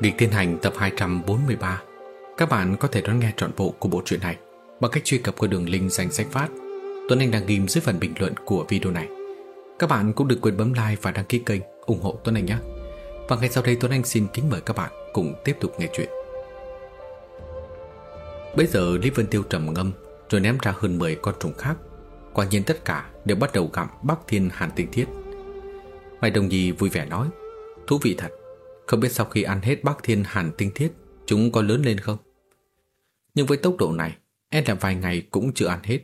Nghịch Thiên Hành tập 243 Các bạn có thể đón nghe trọn bộ của bộ truyện này bằng cách truy cập qua đường link danh sách phát Tuấn Anh đang ghim dưới phần bình luận của video này. Các bạn cũng đừng quên bấm like và đăng ký kênh ủng hộ Tuấn Anh nhé. Và ngay sau đây, Tuấn Anh xin kính mời các bạn cùng tiếp tục nghe chuyện. Bây giờ, Lý Vân Tiêu trầm ngâm, rồi ném ra hơn 10 con trùng khác. Quả nhiên tất cả đều bắt đầu gặm Bắc Thiên Hàn Tinh Thiết. Mai Đồng Nhi vui vẻ nói, Thú vị thật không biết sau khi ăn hết Bắc Thiên Hàn Tinh Thiết Chúng có lớn lên không? Nhưng với tốc độ này E là vài ngày cũng chưa ăn hết.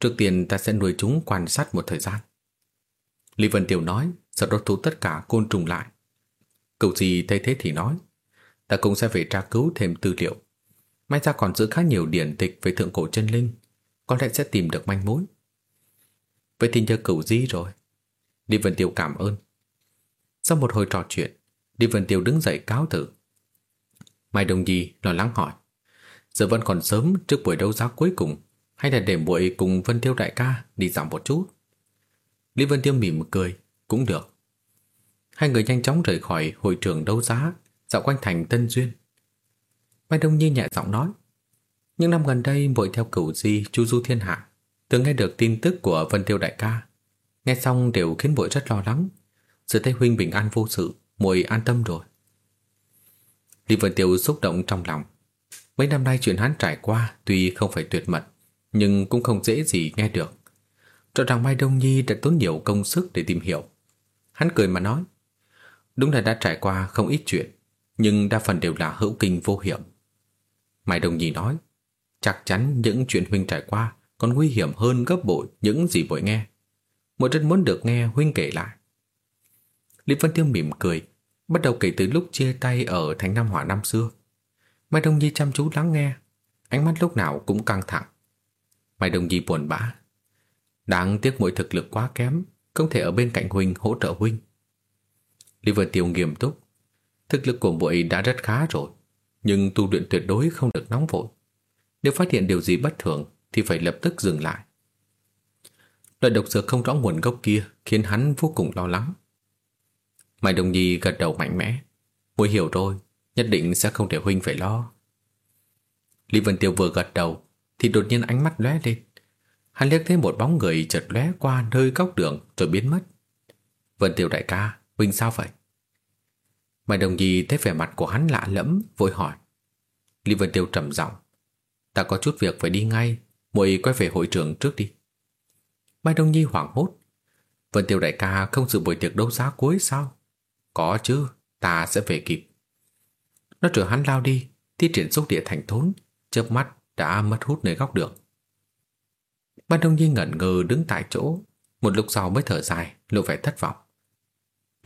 Trước tiên ta sẽ nuôi chúng quan sát một thời gian. Lý Vân Tiểu nói Sau đó thu tất cả côn trùng lại. Cậu gì thấy thế thì nói Ta cũng sẽ phải tra cứu thêm tư liệu. May ra còn giữ khá nhiều điển tịch Về thượng cổ chân linh Có lẽ sẽ tìm được manh mối. Vậy thì nhờ cậu gì rồi. Lý Vân tiểu cảm ơn. Sau một hồi trò chuyện, Lý Vân Tiêu đứng dậy cáo thử Mai Đồng Nhi lo lắng hỏi. Giờ vẫn còn sớm trước buổi đấu giá cuối cùng hay là để buổi cùng Vân Tiêu đại ca đi dạo một chút? Lý Vân Tiêu mỉm cười, cũng được. Hai người nhanh chóng rời khỏi hội trường đấu giá, dạo quanh thành Tân Duyên. Mai Đông Nhi nhẹ giọng nói. Những năm gần đây muội theo cửu di chu du thiên hạ, từng nghe được tin tức của Vân Tiêu đại ca. Nghe xong đều khiến muội rất lo lắng. Giờ thấy huynh bình an vô sự, muội an tâm rồi. Lý Vân Tiêu xúc động trong lòng. Mấy năm nay chuyện hắn trải qua tuy không phải tuyệt mật, nhưng cũng không dễ gì nghe được. Rõ ràng Mai Đông Nhi đã tốn nhiều công sức để tìm hiểu. Hắn cười mà nói, đúng là đã trải qua không ít chuyện, nhưng đa phần đều là hữu kinh vô hiểm. Mai Đông Nhi nói, chắc chắn những chuyện huynh trải qua còn nguy hiểm hơn gấp bội những gì bội nghe. Muội rất muốn được nghe huynh kể lại. Lý Vân Tiêu mỉm cười, bắt đầu kể từ lúc chia tay ở thành Nam Hỏa năm xưa. Mai Đông Nhi chăm chú lắng nghe, ánh mắt lúc nào cũng căng thẳng. Mai Đông Nhi buồn bã. Đáng tiếc mỗi thực lực quá kém, không thể ở bên cạnh huynh hỗ trợ huynh. Lý Vân Tiêu nghiêm túc. Thực lực của muội đã rất khá rồi, nhưng tu luyện tuyệt đối không được nóng vội. Nếu phát hiện điều gì bất thường thì phải lập tức dừng lại. Loại độc dược không rõ nguồn gốc kia khiến hắn vô cùng lo lắng. Mai Đồng Nhi gật đầu mạnh mẽ. Muội hiểu rồi, nhất định sẽ không để huynh phải lo. Lý Vân Tiêu vừa gật đầu thì đột nhiên ánh mắt lóe lên. Hắn liếc thấy một bóng người chợt lóe qua nơi góc đường rồi biến mất. Vân Tiêu đại ca, huynh sao vậy? Mai Đồng Nhi thấy vẻ mặt của hắn lạ lẫm, vội hỏi. Lý Vân Tiêu trầm giọng, "Ta có chút việc phải đi ngay, muội quay về hội trường trước đi." Mai Đông Nhi hoảng hốt. Vân Tiêu đại ca không dự buổi tiệc đấu giá cuối sao? Có chứ, ta sẽ về kịp. Nó trở hắn lao đi, thi triển xúc địa thành thốn, chớp mắt đã mất hút nơi góc đường. Ban Đông Nhi ngẩn ngơ đứng tại chỗ, một lúc sau mới thở dài, lộ vẻ thất vọng.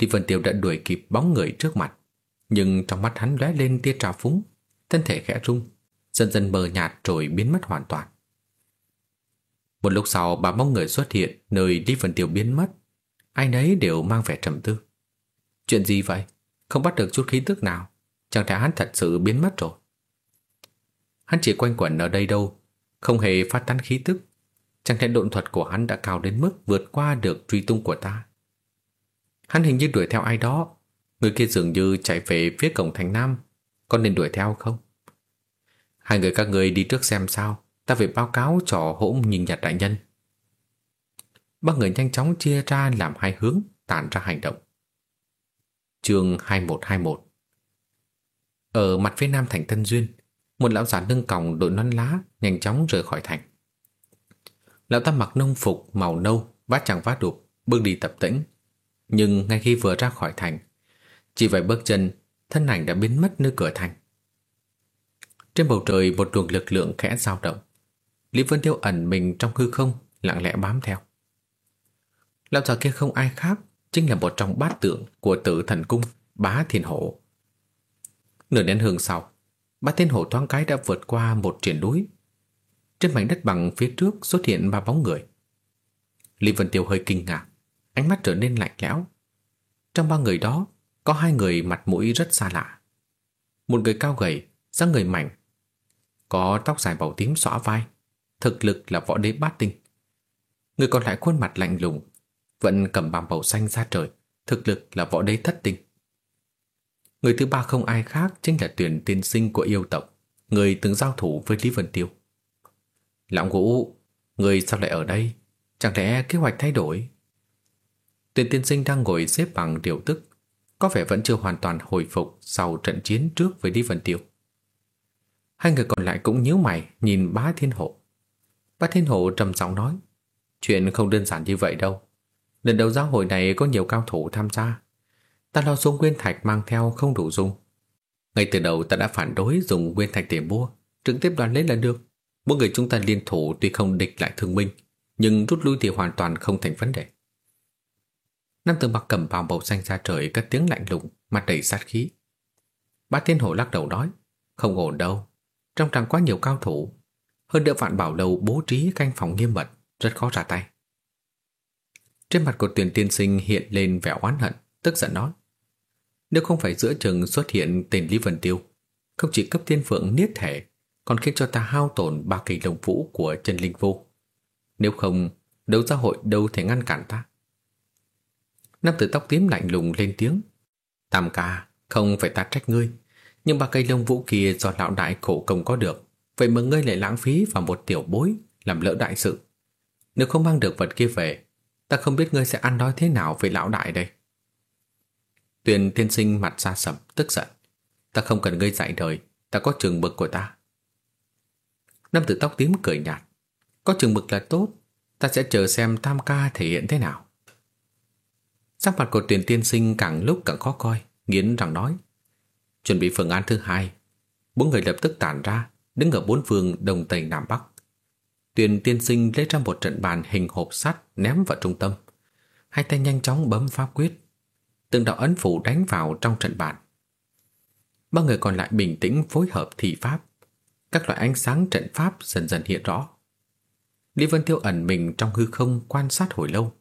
Lý Vân Tiêu đã đuổi kịp bóng người trước mặt, nhưng trong mắt hắn lóe lên tia trào phúng, thân thể khẽ rung, dần dần mờ nhạt rồi biến mất hoàn toàn. Một lúc sau ba bóng người xuất hiện nơi Lý Vân Tiêu biến mất. Ai nấy đều mang vẻ trầm tư. Chuyện gì vậy? Không bắt được chút khí tức nào. Chẳng lẽ hắn thật sự biến mất rồi? Hắn chỉ quanh quẩn ở đây đâu, không hề phát tán khí tức. Chẳng lẽ độn thuật của hắn đã cao đến mức vượt qua được truy tung của ta? Hắn hình như đuổi theo ai đó. Người kia dường như chạy về phía cổng thành Nam. Có nên đuổi theo không? Hai người các người đi trước xem sao ta phải báo cáo cho hỗn nhìn nhật đại nhân. Ba người nhanh chóng chia ra làm hai hướng, tản ra hành động. Chương 2121 Ở mặt phía nam thành Tân Duyên, một lão già nâng còng đội nón lá nhanh chóng rời khỏi thành. Lão ta mặc nông phục màu nâu, vát chẳng vát đục, bước đi tập tĩnh. Nhưng ngay khi vừa ra khỏi thành, chỉ vài bước chân, thân ảnh đã biến mất nơi cửa thành. Trên bầu trời một luồng lực lượng khẽ dao động. Lý Vân Tiêu ẩn mình trong hư không, lặng lẽ bám theo. Lão già kia không ai khác, chính là một trong bát tượng của tử thần cung, bá thiên hổ. Nửa nén hương sau, bá thiên hổ thoáng cái đã vượt qua một triển núi. Trên mảnh đất bằng phía trước xuất hiện ba bóng người. Lý Vân Tiêu hơi kinh ngạc, ánh mắt trở nên lạnh lẽo. Trong ba người đó, có hai người mặt mũi rất xa lạ. Một người cao gầy, dáng người mảnh, có tóc dài màu tím xõa vai, thực lực là võ đế bát tinh. Người còn lại khuôn mặt lạnh lùng, vẫn cầm bàm bầu xanh ra trời, thực lực là võ đế thất tinh. Người thứ ba không ai khác chính là tuyển tiên sinh của yêu tộc, người từng giao thủ với Lý Vân Tiêu. Lão ngũ, người sao lại ở đây? Chẳng lẽ kế hoạch thay đổi? Tuyển tiên sinh đang ngồi xếp bằng điều tức, có vẻ vẫn chưa hoàn toàn hồi phục sau trận chiến trước với Lý Vân Tiêu. Hai người còn lại cũng nhíu mày nhìn bá thiên hộ. Bá thiên hộ trầm giọng nói, chuyện không đơn giản như vậy đâu. Lần đầu giáo hội này có nhiều cao thủ tham gia. Ta lo dùng nguyên thạch mang theo không đủ dùng. Ngay từ đầu ta đã phản đối dùng nguyên thạch để mua, trực tiếp đoàn lấy là được. Mỗi người chúng ta liên thủ tuy không địch lại thương minh, nhưng rút lui thì hoàn toàn không thành vấn đề. Nam tử mặc cầm vào màu xanh ra trời cất tiếng lạnh lùng, mặt đầy sát khí. Bá Thiên Hổ lắc đầu nói, không ổn đâu, trong tràng quá nhiều cao thủ, hơn nữa vạn bảo đầu bố trí canh phòng nghiêm mật, rất khó ra tay. Trên mặt của tuyển tiên sinh hiện lên vẻ oán hận, tức giận nói. Nếu không phải giữa chừng xuất hiện tên Lý Vân Tiêu, không chỉ cấp thiên phượng niết thể, còn khiến cho ta hao tổn ba kỳ đồng vũ của chân linh vô. Nếu không, đấu gia hội đâu thể ngăn cản ta. Nam tử tóc tím lạnh lùng lên tiếng. Tam ca, không phải ta trách ngươi, nhưng ba cây lông vũ kia do lão đại khổ công có được, vậy mà ngươi lại lãng phí vào một tiểu bối, làm lỡ đại sự. Nếu không mang được vật kia về, ta không biết ngươi sẽ ăn nói thế nào với lão đại đây. Tuyền tiên sinh mặt xa sầm, tức giận. Ta không cần ngươi dạy đời, ta có trường mực của ta. Nam tử tóc tím cười nhạt. Có trường mực là tốt, ta sẽ chờ xem tam ca thể hiện thế nào. Sắc mặt của tuyển tiên sinh càng lúc càng khó coi, nghiến rằng nói. Chuẩn bị phương án thứ hai, bốn người lập tức tản ra, đứng ở bốn phương đông tây nam bắc tuyền tiên sinh lấy ra một trận bàn hình hộp sắt ném vào trung tâm. Hai tay nhanh chóng bấm pháp quyết. Từng đạo ấn phủ đánh vào trong trận bàn. Ba người còn lại bình tĩnh phối hợp thị pháp. Các loại ánh sáng trận pháp dần dần hiện rõ. Lý Vân Tiêu ẩn mình trong hư không quan sát hồi lâu.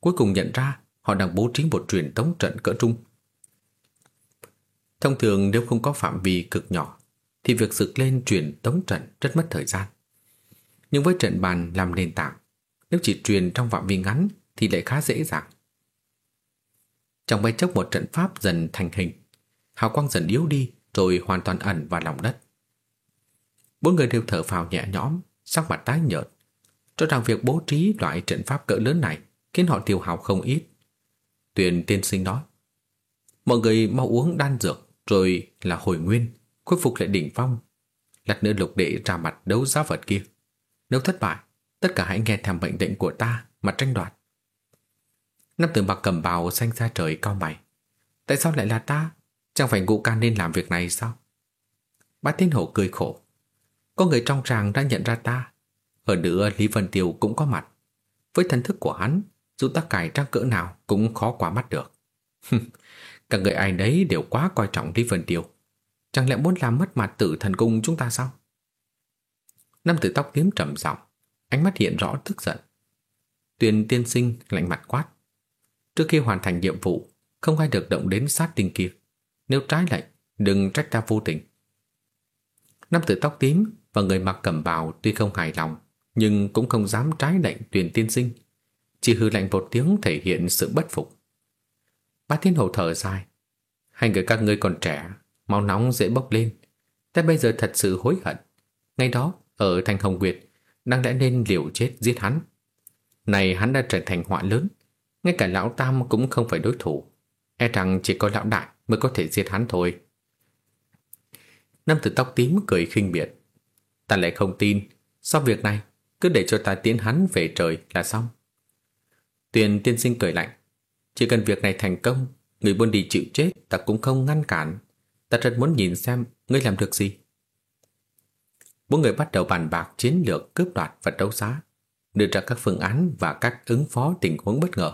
Cuối cùng nhận ra họ đang bố trí một truyền tống trận cỡ trung. Thông thường nếu không có phạm vi cực nhỏ, thì việc dựng lên truyền tống trận rất mất thời gian. Nhưng với trận bàn làm nền tảng, nếu chỉ truyền trong phạm vi ngắn thì lại khá dễ dàng. Trong bay chốc một trận pháp dần thành hình, hào quang dần yếu đi rồi hoàn toàn ẩn vào lòng đất. Bốn người đều thở phào nhẹ nhõm, sắc mặt tái nhợt. Cho rằng việc bố trí loại trận pháp cỡ lớn này khiến họ tiêu hào không ít. Tuyền tiên sinh nói, mọi người mau uống đan dược rồi là hồi nguyên, khôi phục lại đỉnh phong. Lát nữa lục đệ ra mặt đấu giá vật kia. Nếu thất bại, tất cả hãy nghe theo mệnh lệnh của ta mà tranh đoạt. Nam tử mặc cầm bào xanh ra trời cao mày. Tại sao lại là ta? Chẳng phải ngũ ca nên làm việc này sao? Bá Thiên Hổ cười khổ. Có người trong tràng đã nhận ra ta. ở nữa Lý Vân Tiêu cũng có mặt. Với thần thức của hắn, dù ta cải trang cỡ nào cũng khó qua mắt được. Cả người ai đấy đều quá coi trọng Lý Vân Tiêu. Chẳng lẽ muốn làm mất mặt tử thần cung chúng ta sao? Nam tử tóc tím trầm giọng, ánh mắt hiện rõ tức giận. Tuyền tiên sinh lạnh mặt quát. Trước khi hoàn thành nhiệm vụ, không ai được động đến sát tinh kia. Nếu trái lệnh, đừng trách ta vô tình. Nam tử tóc tím và người mặc cẩm bào tuy không hài lòng, nhưng cũng không dám trái lệnh Tuyền tiên sinh. Chỉ hư lạnh một tiếng thể hiện sự bất phục. Bá Thiên hồ thở dài. Hai người các ngươi còn trẻ, máu nóng dễ bốc lên. Ta bây giờ thật sự hối hận. Ngay đó, ở thành Hồng Nguyệt, đang đã nên liều chết giết hắn. Này hắn đã trở thành họa lớn, ngay cả lão Tam cũng không phải đối thủ. E rằng chỉ có lão đại mới có thể giết hắn thôi. Nam tử tóc tím cười khinh miệt. Ta lại không tin, sau việc này, cứ để cho ta tiến hắn về trời là xong. Tuyền tiên sinh cười lạnh. Chỉ cần việc này thành công, người buôn đi chịu chết ta cũng không ngăn cản. Ta rất muốn nhìn xem ngươi làm được gì. Bốn người bắt đầu bàn bạc chiến lược cướp đoạt và đấu giá, đưa ra các phương án và cách ứng phó tình huống bất ngờ.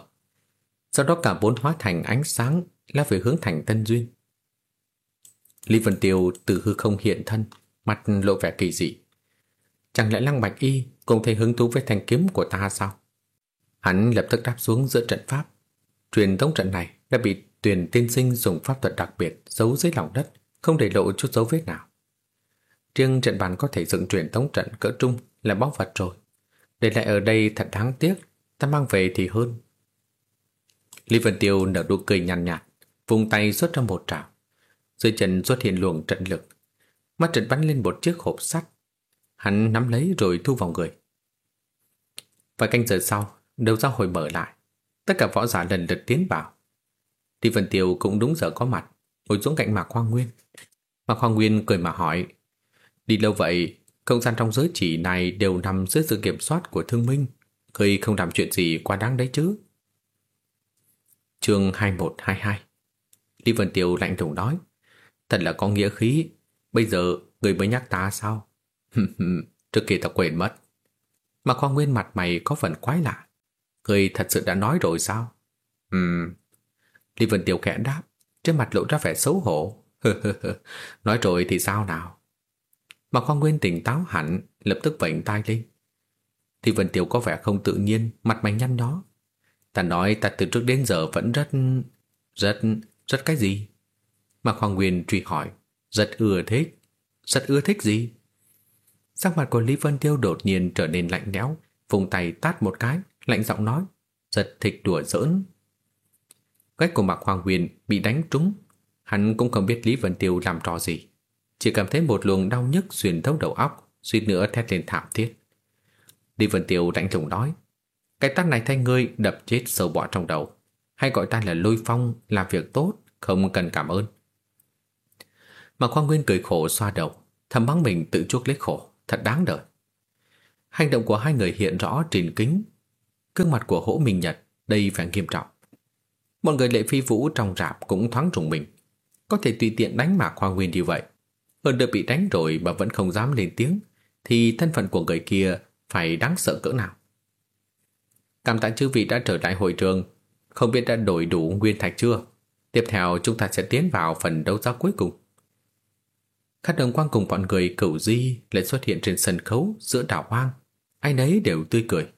Sau đó cả bốn hóa thành ánh sáng lao về hướng thành Tân Duyên. Lý Vân Tiêu từ hư không hiện thân, mặt lộ vẻ kỳ dị. Chẳng lẽ Lăng Bạch Y cũng thấy hứng thú với thanh kiếm của ta sao? Hắn lập tức đáp xuống giữa trận pháp. Truyền tống trận này đã bị tuyển tiên sinh dùng pháp thuật đặc biệt giấu dưới lòng đất, không để lộ chút dấu vết nào. Riêng trận bàn có thể dựng truyền thống trận cỡ trung là báu vật rồi. Để lại ở đây thật đáng tiếc, ta mang về thì hơn. Lý Vân Tiêu nở nụ cười nhàn nhạt, nhạt, vùng tay xuất ra một trảo. Dưới chân xuất hiện luồng trận lực. Mắt trận bắn lên một chiếc hộp sắt. Hắn nắm lấy rồi thu vào người. Vài canh giờ sau, đầu ra hồi mở lại. Tất cả võ giả lần lượt tiến vào. Lý Vân Tiêu cũng đúng giờ có mặt, ngồi xuống cạnh Mạc Hoa Nguyên. Mạc Hoa Nguyên cười mà hỏi, đi lâu vậy, không gian trong giới chỉ này đều nằm dưới sự kiểm soát của thương minh, ngươi không làm chuyện gì quá đáng đấy chứ. chương 2122 Lý Vân Tiêu lạnh lùng nói, thật là có nghĩa khí, bây giờ người mới nhắc ta sao? Trước kia ta quên mất. Mà khoa Nguyên mặt mày có phần quái lạ. Người thật sự đã nói rồi sao? Ừm. Lý Vân Tiêu khẽ đáp, trên mặt lộ ra vẻ xấu hổ. nói rồi thì sao nào? Mà Khoa Nguyên tỉnh táo hẳn, lập tức vẫy tay lên. Thì Vân Tiêu có vẻ không tự nhiên, mặt mày nhăn nhó. Ta nói ta từ trước đến giờ vẫn rất... rất... rất cái gì? Mà Khoa Nguyên truy hỏi, rất ưa thích. Rất ưa thích gì? Sắc mặt của Lý Vân Tiêu đột nhiên trở nên lạnh lẽo, vùng tay tát một cái, lạnh giọng nói, rất thịt đùa giỡn. Cách của Mạc Hoàng Huyền bị đánh trúng, hắn cũng không biết Lý Vân Tiêu làm trò gì. Chỉ cảm thấy một luồng đau nhức xuyên thấu đầu óc, suýt nữa thét lên thảm thiết. Lý Vân Tiêu đánh lùng nói, cái tát này thay ngươi đập chết sâu bọ trong đầu, hay gọi ta là lôi phong, làm việc tốt, không cần cảm ơn. Mà Khoa Nguyên cười khổ xoa đầu, thầm mắng mình tự chuốc lấy khổ, thật đáng đời. Hành động của hai người hiện rõ trên kính. Cương mặt của Hỗ Minh Nhật đầy vẻ nghiêm trọng. Một người lệ phi vũ trong rạp cũng thoáng trùng mình. Có thể tùy tiện đánh Mạc Khoa Nguyên như vậy. Hơn được bị đánh rồi mà vẫn không dám lên tiếng, thì thân phận của người kia phải đáng sợ cỡ nào. Cảm tạ chư vị đã trở lại hội trường, không biết đã đổi đủ nguyên thạch chưa? Tiếp theo chúng ta sẽ tiến vào phần đấu giá cuối cùng. các đồng quang cùng bọn người cửu di lại xuất hiện trên sân khấu giữa đảo hoang. Ai nấy đều tươi cười.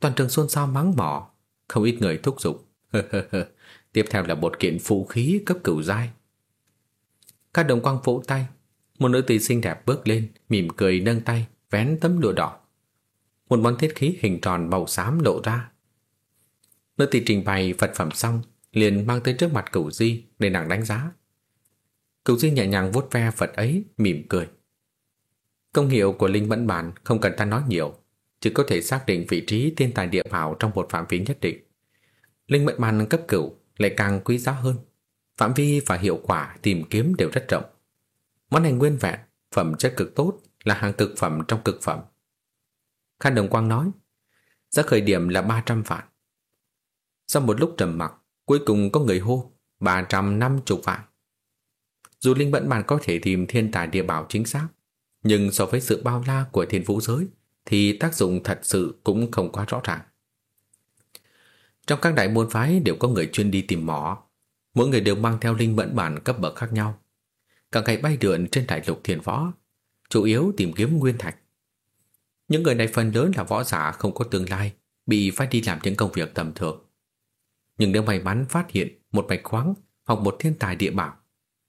Toàn trường xôn xao mắng mỏ, không ít người thúc giục. Tiếp theo là một kiện phụ khí cấp cửu giai các đồng quang vỗ tay, một nữ tử xinh đẹp bước lên, mỉm cười nâng tay, vén tấm lụa đỏ. Một món thiết khí hình tròn màu xám lộ ra. Nữ tử trình bày vật phẩm xong, liền mang tới trước mặt cửu di để nàng đánh giá. Cửu Di nhẹ nhàng vuốt ve vật ấy, mỉm cười. Công hiệu của linh mẫn bản không cần ta nói nhiều, chỉ có thể xác định vị trí thiên tài địa bảo trong một phạm vi nhất định. Linh mẫn bản cấp cửu lại càng quý giá hơn. Phạm vi và hiệu quả tìm kiếm đều rất rộng. Món này nguyên vẹn, phẩm chất cực tốt, là hàng cực phẩm trong cực phẩm. Khan Đồng Quang nói, giá khởi điểm là 300 vạn. Sau một lúc trầm mặc, cuối cùng có người hô 350 vạn. Dù linh vẫn bản có thể tìm thiên tài địa bảo chính xác, nhưng so với sự bao la của thiên vũ giới thì tác dụng thật sự cũng không quá rõ ràng. Trong các đại môn phái đều có người chuyên đi tìm mỏ, mỗi người đều mang theo linh mẫn bản cấp bậc khác nhau. Cả ngày bay lượn trên đại lục thiền võ, chủ yếu tìm kiếm nguyên thạch. Những người này phần lớn là võ giả không có tương lai, bị phải đi làm những công việc tầm thường. Nhưng nếu may mắn phát hiện một mạch khoáng hoặc một thiên tài địa bảo,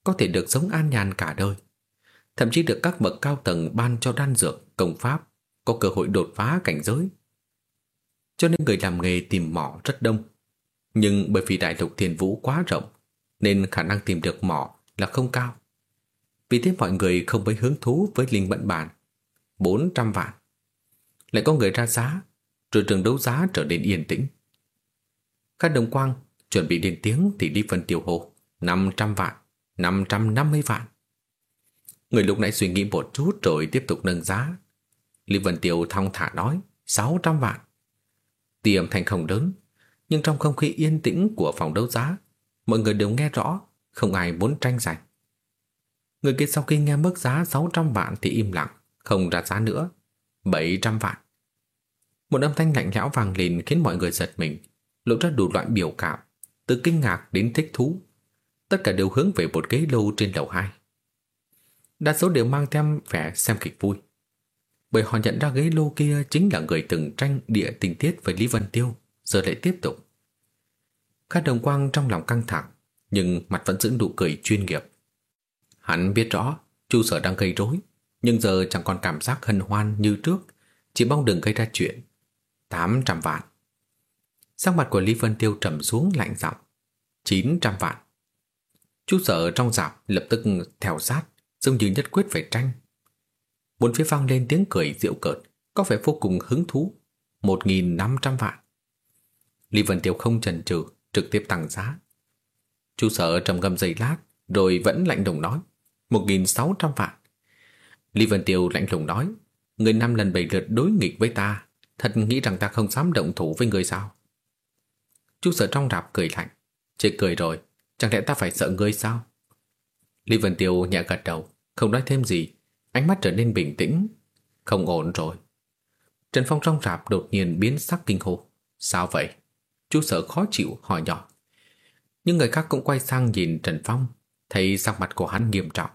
có thể được sống an nhàn cả đời. Thậm chí được các bậc cao tầng ban cho đan dược, công pháp, có cơ hội đột phá cảnh giới. Cho nên người làm nghề tìm mỏ rất đông. Nhưng bởi vì đại lục thiên vũ quá rộng, nên khả năng tìm được mỏ là không cao. Vì thế mọi người không mấy hứng thú với linh bận bản. 400 vạn. Lại có người ra giá, rồi trường đấu giá trở nên yên tĩnh. Các đồng quang chuẩn bị lên tiếng thì đi phần tiêu hồ. 500 vạn. 550 vạn. Người lúc nãy suy nghĩ một chút rồi tiếp tục nâng giá. Lý Vân Tiêu thong thả nói 600 vạn. Tuy âm thanh không lớn, nhưng trong không khí yên tĩnh của phòng đấu giá, mọi người đều nghe rõ, không ai muốn tranh giành. Người kia sau khi nghe mức giá 600 vạn thì im lặng, không ra giá nữa. 700 vạn. Một âm thanh lạnh lẽo vang lên khiến mọi người giật mình, lộ ra đủ loại biểu cảm, từ kinh ngạc đến thích thú tất cả đều hướng về một ghế lâu trên lầu 2. Đa số đều mang thêm vẻ xem kịch vui. Bởi họ nhận ra ghế lô kia chính là người từng tranh địa tình tiết với Lý Vân Tiêu, giờ lại tiếp tục. Khát đồng quang trong lòng căng thẳng, nhưng mặt vẫn giữ nụ cười chuyên nghiệp. Hắn biết rõ, chu sở đang gây rối, nhưng giờ chẳng còn cảm giác hân hoan như trước, chỉ mong đừng gây ra chuyện. 800 vạn. Sắc mặt của Lý Vân Tiêu trầm xuống lạnh giọng. 900 vạn. Chú sở trong dạp lập tức theo sát, dường như nhất quyết phải tranh. Bốn phía vang lên tiếng cười giễu cợt, có vẻ vô cùng hứng thú. Một nghìn năm trăm vạn. Lý Vân Tiêu không chần chừ, trực tiếp tăng giá. Chú sở trầm ngâm giây lát, rồi vẫn lạnh lùng nói. Một nghìn sáu trăm vạn. Lý Vân Tiêu lạnh lùng nói. Người năm lần bảy lượt đối nghịch với ta, thật nghĩ rằng ta không dám động thủ với người sao? Chú sở trong rạp cười lạnh. chỉ cười rồi, chẳng lẽ ta phải sợ ngươi sao? Lý Vân Tiêu nhẹ gật đầu, không nói thêm gì, ánh mắt trở nên bình tĩnh. Không ổn rồi. Trần Phong trong rạp đột nhiên biến sắc kinh hồ. Sao vậy? Chú sở khó chịu hỏi nhỏ. Nhưng người khác cũng quay sang nhìn Trần Phong, thấy sắc mặt của hắn nghiêm trọng.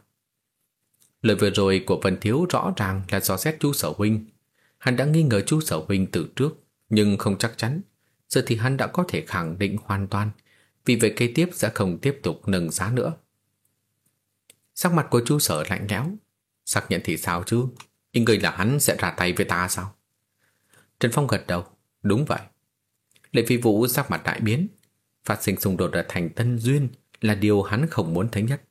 Lời vừa rồi của Vân Thiếu rõ ràng là do xét chú sở huynh. Hắn đã nghi ngờ chú sở huynh từ trước, nhưng không chắc chắn. Giờ thì hắn đã có thể khẳng định hoàn toàn, vì vậy kế tiếp sẽ không tiếp tục nâng giá nữa. Sắc mặt của chú sở lạnh lẽo. Xác nhận thì sao chứ? Ý người là hắn sẽ ra tay với ta sao? Trần Phong gật đầu. Đúng vậy. Lệ phi vũ sắc mặt đại biến. Phát sinh xung đột ở thành Tân Duyên là điều hắn không muốn thấy nhất.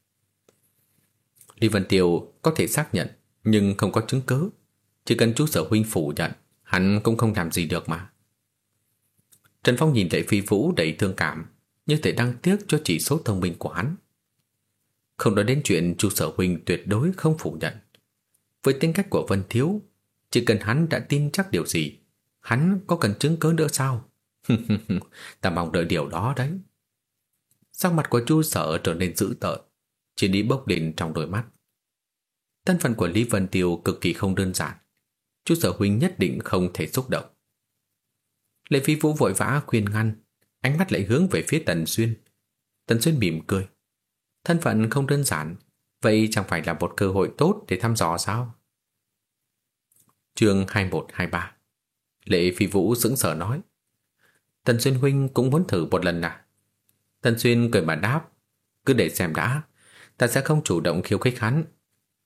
Lý Vân Tiêu có thể xác nhận nhưng không có chứng cứ. Chỉ cần chú sở huynh phủ nhận hắn cũng không làm gì được mà. Trần Phong nhìn Lệ Phi Vũ đầy thương cảm như thể đang tiếc cho chỉ số thông minh của hắn. Không nói đến chuyện chu sở huynh tuyệt đối không phủ nhận. Với tính cách của Vân Thiếu, chỉ cần hắn đã tin chắc điều gì, hắn có cần chứng cứ nữa sao? Ta mong đợi điều đó đấy. Sắc mặt của chu sở trở nên dữ tợn, chỉ đi bốc lên trong đôi mắt. Thân phận của Lý Vân Tiêu cực kỳ không đơn giản. Chu sở huynh nhất định không thể xúc động. Lệ Phi Vũ vội vã khuyên ngăn, ánh mắt lại hướng về phía Tần Xuyên. Tần Xuyên mỉm cười. Thân phận không đơn giản, vậy chẳng phải là một cơ hội tốt để thăm dò sao? Chương 2123 Lệ Phi Vũ sững sờ nói Tần Xuyên Huynh cũng muốn thử một lần à? Tần Xuyên cười mà đáp, Cứ để xem đã, Ta sẽ không chủ động khiêu khích hắn.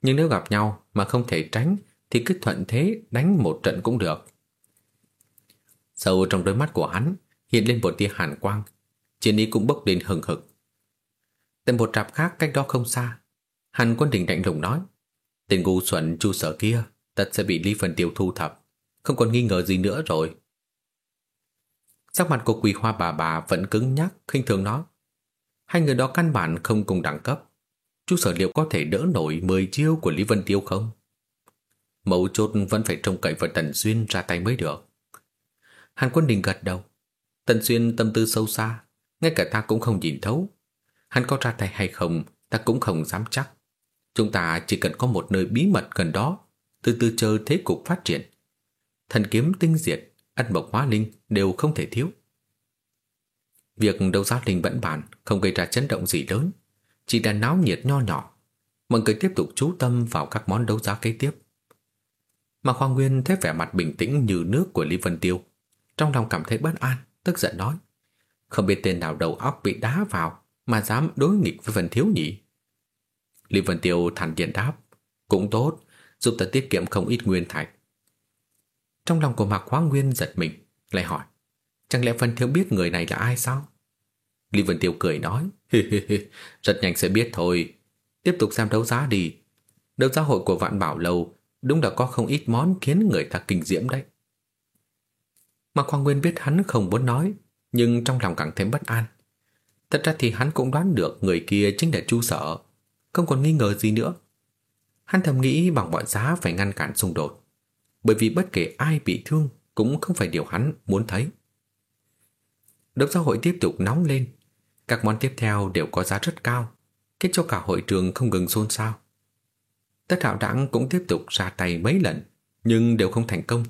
Nhưng nếu gặp nhau mà không thể tránh, Thì cứ thuận thế đánh một trận cũng được. Sâu trong đôi mắt của hắn Hiện lên một tia hàn quang, Chiến ý cũng bốc lên hừng hực. Tên một trạp khác cách đó không xa, Hàn quân đình lạnh lùng nói, Tên ngu xuẩn chu sở kia Tất sẽ bị Lý Phần Tiêu thu thập. Không còn nghi ngờ gì nữa rồi. Sắc mặt của quỳ hoa bà bà Vẫn cứng nhắc, khinh thường nó Hai người đó căn bản không cùng đẳng cấp. Chú sở liệu có thể đỡ nổi 10 chiêu của Lý Vân Tiêu không? Mẫu chốt vẫn phải trông cậy vào Tần Xuyên ra tay mới được. Hàn quân đình gật đầu. Tần Xuyên tâm tư sâu xa, Ngay cả ta cũng không nhìn thấu. Hắn có ra tay hay không, Ta cũng không dám chắc. Chúng ta chỉ cần có một nơi bí mật gần đó, Từ từ chờ thế cục phát triển. Thần kiếm tinh diệt ăn mộc hóa linh đều không thể thiếu Việc đấu giá linh vẫn bản Không gây ra chấn động gì lớn Chỉ là náo nhiệt nho nhỏ Mọi người tiếp tục chú tâm vào các món đấu giá kế tiếp Mà Khoa Nguyên thấy vẻ mặt bình tĩnh như nước của Lý Vân Tiêu Trong lòng cảm thấy bất an Tức giận nói Không biết tên nào đầu óc bị đá vào mà dám đối nghịch với Vân Thiếu nhỉ? Lý Vân Tiêu thản nhiên đáp, cũng tốt, giúp ta tiết kiệm không ít nguyên thạch. Trong lòng của Mạc Hóa Nguyên giật mình, lại hỏi, chẳng lẽ Vân Thiếu biết người này là ai sao? Lý Vân Tiêu cười nói, hi hi hi, rất nhanh sẽ biết thôi, tiếp tục xem đấu giá đi. Đấu giá hội của Vạn Bảo Lâu đúng là có không ít món khiến người ta kinh diễm đấy. Mạc Hóa Nguyên biết hắn không muốn nói, nhưng trong lòng càng thêm bất an. Thật ra thì hắn cũng đoán được người kia chính là Chu Sở, không còn nghi ngờ gì nữa. Hắn thầm nghĩ bằng mọi giá phải ngăn cản xung đột, bởi vì bất kể ai bị thương cũng không phải điều hắn muốn thấy. Đấu giá hội tiếp tục nóng lên, các món tiếp theo đều có giá rất cao, khiến cho cả hội trường không ngừng xôn xao. Tất hạo đẳng cũng tiếp tục ra tay mấy lần, nhưng đều không thành công.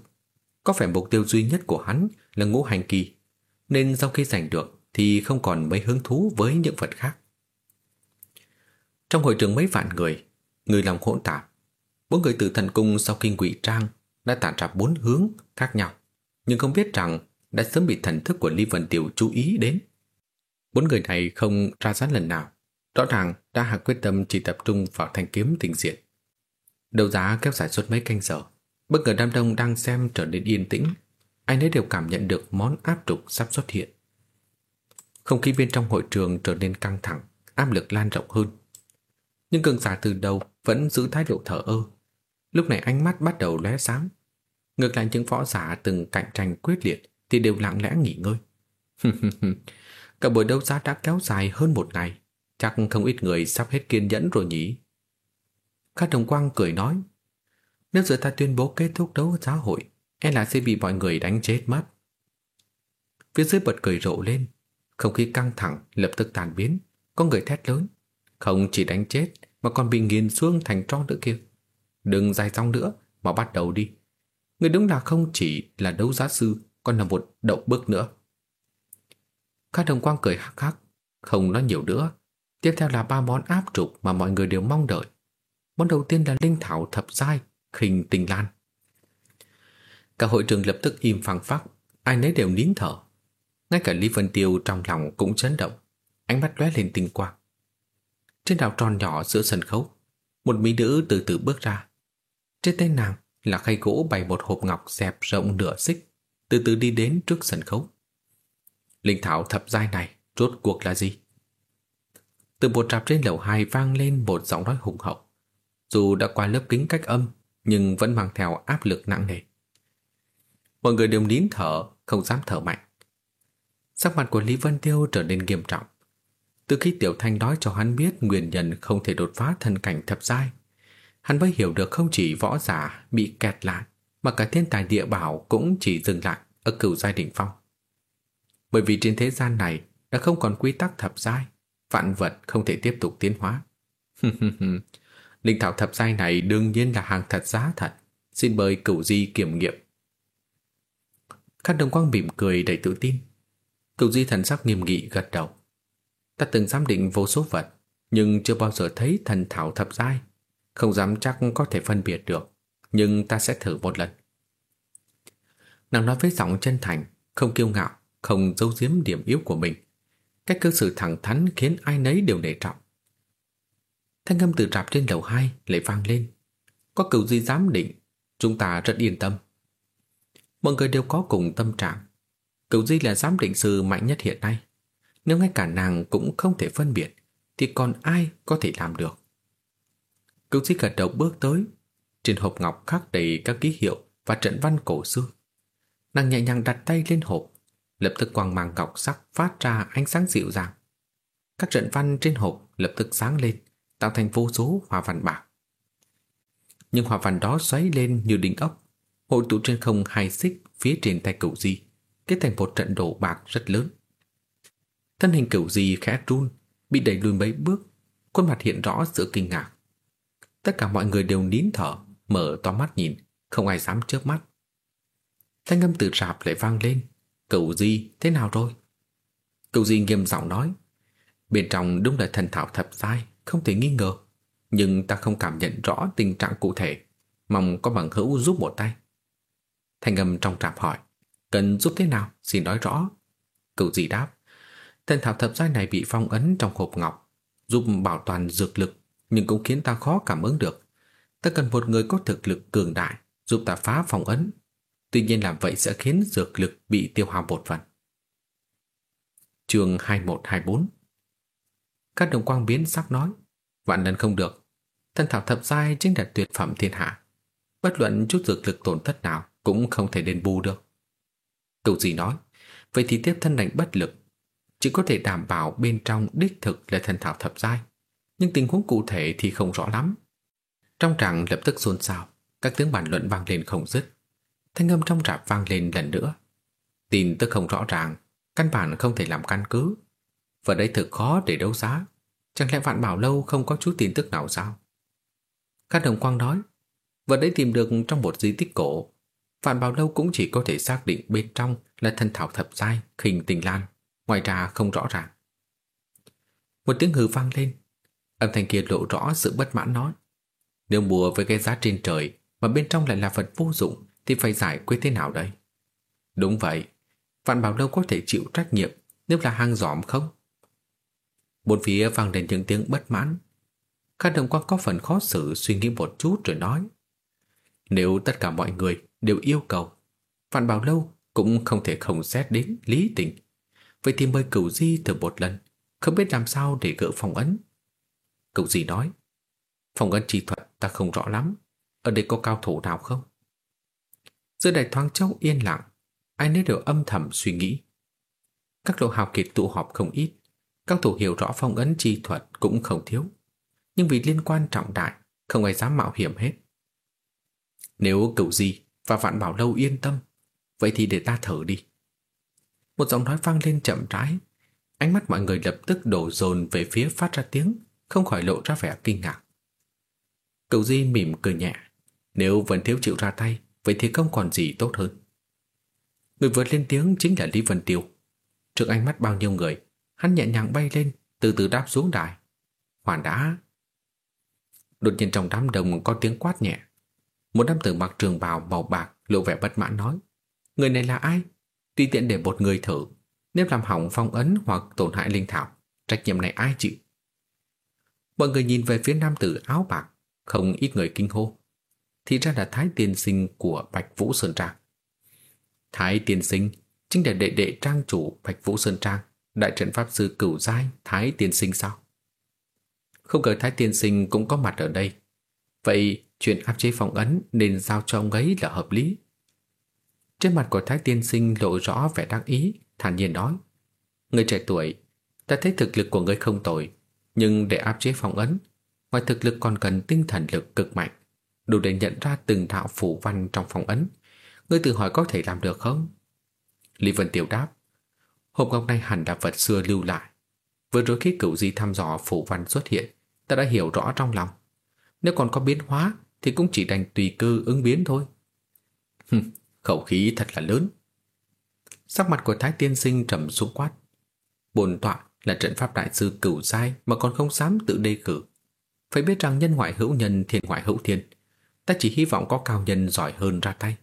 Có phải mục tiêu duy nhất của hắn là ngũ hành kỳ, nên sau khi giành được, thì không còn mấy hứng thú với những vật khác. Trong hội trường mấy vạn người, người làm hỗn tạp, bốn người từ thần cung sau khi ngụy trang đã tản ra bốn hướng khác nhau, nhưng không biết rằng đã sớm bị thần thức của Lý Vân Tiểu chú ý đến. Bốn người này không ra sát lần nào, rõ ràng đã hạ quyết tâm chỉ tập trung vào thanh kiếm tình diện. Đầu giá kéo dài suốt mấy canh giờ, bất ngờ đám đông đang xem trở nên yên tĩnh, ai nấy đều cảm nhận được món áp trục sắp xuất hiện. Không khí bên trong hội trường trở nên căng thẳng, áp lực lan rộng hơn. Nhưng cường giả từ đầu vẫn giữ thái độ thở ơ. Lúc này ánh mắt bắt đầu lóe sáng. Ngược lại những võ giả từng cạnh tranh quyết liệt thì đều lặng lẽ nghỉ ngơi. Cả buổi đấu giá đã kéo dài hơn một ngày, chắc không ít người sắp hết kiên nhẫn rồi nhỉ. Các đồng quang cười nói, nếu giờ ta tuyên bố kết thúc đấu giá hội, e là sẽ bị mọi người đánh chết mất. Phía dưới bật cười rộ lên, không khí căng thẳng lập tức tàn biến, có người thét lớn, không chỉ đánh chết mà còn bị nghiền xuống thành tro nữa kia. Đừng dài dòng nữa, mà bắt đầu đi. Người đúng là không chỉ là đấu giá sư, còn là một động bước nữa. Các đồng quang cười hắc hắc, không nói nhiều nữa. Tiếp theo là ba món áp trục mà mọi người đều mong đợi. Món đầu tiên là linh thảo thập giai, khình tình lan. Cả hội trường lập tức im phăng phắc, ai nấy đều nín thở. Ngay cả Lý Vân Tiêu trong lòng cũng chấn động, ánh mắt lóe lên tinh quang. Trên đảo tròn nhỏ giữa sân khấu, một mỹ nữ từ từ bước ra. Trên tay nàng là khay gỗ bày một hộp ngọc dẹp rộng nửa xích, từ từ đi đến trước sân khấu. Linh thảo thập giai này rốt cuộc là gì? Từ một trạp trên lầu hai vang lên một giọng nói hùng hậu. Dù đã qua lớp kính cách âm, nhưng vẫn mang theo áp lực nặng nề. Mọi người đều nín thở, không dám thở mạnh. Sắc mặt của Lý Vân Tiêu trở nên nghiêm trọng. Từ khi Tiểu Thanh nói cho hắn biết nguyên nhân không thể đột phá thân cảnh thập giai, hắn mới hiểu được không chỉ võ giả bị kẹt lại, mà cả thiên tài địa bảo cũng chỉ dừng lại ở cửu giai đỉnh phong. Bởi vì trên thế gian này đã không còn quy tắc thập giai, vạn vật không thể tiếp tục tiến hóa. Linh thảo thập giai này đương nhiên là hàng thật giá thật, xin mời cửu di kiểm nghiệm. Khát đồng quang mỉm cười đầy tự tin. Cửu di thần sắc nghiêm nghị gật đầu. Ta từng giám định vô số vật, nhưng chưa bao giờ thấy thần thảo thập giai. Không dám chắc có thể phân biệt được, nhưng ta sẽ thử một lần. Nàng nói với giọng chân thành, không kiêu ngạo, không giấu giếm điểm yếu của mình. Cách cư xử thẳng thắn khiến ai nấy đều nể trọng. Thanh âm từ rạp trên lầu 2 lại vang lên. Có cửu di giám định, chúng ta rất yên tâm. Mọi người đều có cùng tâm trạng. Cửu di là giám định sư mạnh nhất hiện nay. Nếu ngay cả nàng cũng không thể phân biệt, thì còn ai có thể làm được? Cửu sĩ gật đầu bước tới. Trên hộp ngọc khắc đầy các ký hiệu và trận văn cổ xưa. Nàng nhẹ nhàng đặt tay lên hộp, lập tức quang mang ngọc sắc phát ra ánh sáng dịu dàng. Các trận văn trên hộp lập tức sáng lên, tạo thành vô số hòa văn bạc. Nhưng hòa văn đó xoáy lên như đỉnh ốc, hội tụ trên không hai xích phía trên tay cửu di, kết thành một trận đổ bạc rất lớn. Thân hình cửu di khẽ run, bị đẩy lùi mấy bước, khuôn mặt hiện rõ sự kinh ngạc. Tất cả mọi người đều nín thở, mở to mắt nhìn, không ai dám chớp mắt. Thanh âm từ rạp lại vang lên, "Cậu di thế nào rồi? Cậu di nghiêm giọng nói, bên trong đúng là thần thảo thập giai, không thể nghi ngờ, nhưng ta không cảm nhận rõ tình trạng cụ thể, mong có bằng hữu giúp một tay. Thanh âm trong trạp hỏi, cần giúp thế nào, xin nói rõ. Cậu Di đáp, thần thảo thập giai này bị phong ấn trong hộp ngọc, giúp bảo toàn dược lực, nhưng cũng khiến ta khó cảm ứng được. Ta cần một người có thực lực cường đại, giúp ta phá phòng ấn. Tuy nhiên làm vậy sẽ khiến dược lực bị tiêu hao một phần. Trường 2124 các đồng quang biến sắc nói Vạn lần không được Thân thảo thập giai chính là tuyệt phẩm thiên hạ Bất luận chút dược lực tổn thất nào Cũng không thể đền bù được Cậu gì nói Vậy thì tiếp thân đánh bất lực Chỉ có thể đảm bảo bên trong đích thực là thần thảo thập giai nhưng tình huống cụ thể thì không rõ lắm. Trong tràng lập tức xôn xao Các tiếng bàn luận vang lên không dứt. Thanh âm trong rạp vang lên lần nữa. Tin tức không rõ ràng Căn bản không thể làm căn cứ. Và đây thực khó để đấu giá Chẳng lẽ Vạn Bảo Lâu không có chút tin tức nào sao? Các đồng quang nói và đấy tìm được trong một di tích cổ. Vạn Bảo Lâu cũng chỉ có thể xác định bên trong là thần thảo thập giai, khinh tình lan, ngoài ra không rõ ràng. Một tiếng hừ vang lên, âm thanh kia lộ rõ sự bất mãn nói. Nếu mua với cái giá trên trời mà bên trong lại là vật vô dụng thì phải giải quyết thế nào đây? Đúng vậy, Vạn Bảo Lâu có thể chịu trách nhiệm nếu là hang giỏm không? Bốn phía vang lên những tiếng bất mãn. Khát đồng quang có phần khó xử suy nghĩ một chút rồi nói. Nếu tất cả mọi người đều yêu cầu, Vạn Bảo Lâu cũng không thể không xét đến lý tình. Vậy thì mời cửu di thử một lần, Không biết làm sao để gỡ phòng ấn Cậu gì nói? Phòng ấn chi thuật ta không rõ lắm. Ở đây có cao thủ nào không? Giữa đại thoáng châu yên lặng, Ai nấy đều âm thầm suy nghĩ. Các lộ hào kiệt tụ họp không ít. Các thủ hiểu rõ phong ấn chi thuật cũng không thiếu. Nhưng vì liên quan trọng đại, Không ai dám mạo hiểm hết. Nếu cậu gì và vạn bảo lâu yên tâm, Vậy thì để ta thở đi. Một giọng nói vang lên chậm rãi. Ánh mắt mọi người lập tức đổ dồn về phía phát ra tiếng. Không khỏi lộ ra vẻ kinh ngạc. Cậu Di mỉm cười nhẹ, Nếu Vân thiếu chịu ra tay, Vậy thì không còn gì tốt hơn. Người vừa lên tiếng chính là Lý Vân Tiêu. Trước ánh mắt bao nhiêu người, Hắn nhẹ nhàng bay lên, Từ từ đáp xuống đài. Hoàn đã. Đột nhiên trong đám đông có tiếng quát nhẹ. Một nam tử mặc trường bào màu bạc Lộ vẻ bất mãn nói, Người này là ai? Tùy tiện để một người thử, Nếu làm hỏng phong ấn hoặc tổn hại linh thảo, Trách nhiệm này ai chịu? Mọi người nhìn về phía nam tử áo bạc Không ít người kinh hô Thì ra là Thái Tiên Sinh của Bạch Vũ Sơn Trang Thái Tiên Sinh chính là đệ đệ trang chủ Bạch Vũ Sơn Trang Đại trận Pháp Sư Cửu Giai Thái Tiên Sinh sao? Không ngờ Thái Tiên Sinh cũng có mặt ở đây Vậy chuyện áp chế phong ấn nên giao cho ông ấy là hợp lý trên mặt của Thái Tiên Sinh lộ rõ vẻ đắc ý, thản nhiên nói. Người trẻ tuổi, ta thấy thực lực của người không tồi, nhưng để áp chế phong ấn, ngoài thực lực còn cần tinh thần lực cực mạnh, đủ để nhận ra từng đạo phủ văn trong phong ấn. Ngươi tự hỏi có thể làm được không? Lý Vân Tiểu đáp, hộp ngọc này hẳn là vật xưa lưu lại. Vừa rồi khi cửu di thăm dò phủ văn xuất hiện, ta đã hiểu rõ trong lòng. Nếu còn có biến hóa thì cũng chỉ đành tùy cơ ứng biến thôi. Khẩu khí thật là lớn Sắc mặt của Thái Tiên Sinh trầm xuống quát Bồn tọa là trận pháp đại sư cửu giai Mà còn không dám tự đề cử. Phải biết rằng nhân ngoại hữu nhân thiên ngoại hữu thiên Ta chỉ hy vọng có cao nhân giỏi hơn ra tay.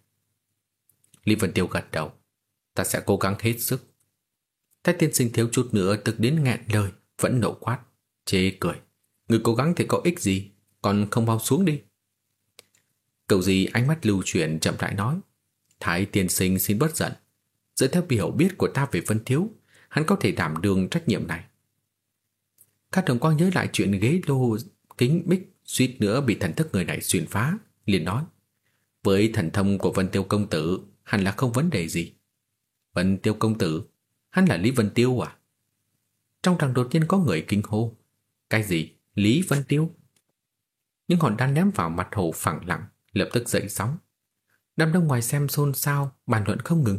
Lý Vân Tiêu gật đầu. Ta sẽ cố gắng hết sức. Thái tiên sinh thiếu chút nữa tức đến nghẹn lời Vẫn nộ quát Chê cười. Người cố gắng thì có ích gì Còn không bao xuống đi. Cậu gì ánh mắt lưu chuyển chậm rãi nói Thái tiên sinh xin bất giận. Dựa theo biểu biết của ta về Vân Thiếu, hắn có thể đảm đương trách nhiệm này. Các đồng quang nhớ lại chuyện ghế lô kính bích suýt nữa bị thần thức người này xuyên phá, liền nói. Với thần thông của Vân Tiêu Công Tử, hẳn là không vấn đề gì. Vân Tiêu Công Tử, hắn là Lý Vân Tiêu à? Trong tràng đột nhiên có người kinh hô. Cái gì? Lý Vân Tiêu? Nhưng hòn đan ném vào mặt hồ phẳng lặng, lập tức dậy sóng. Đám đông ngoài xem xôn xao, bàn luận không ngừng.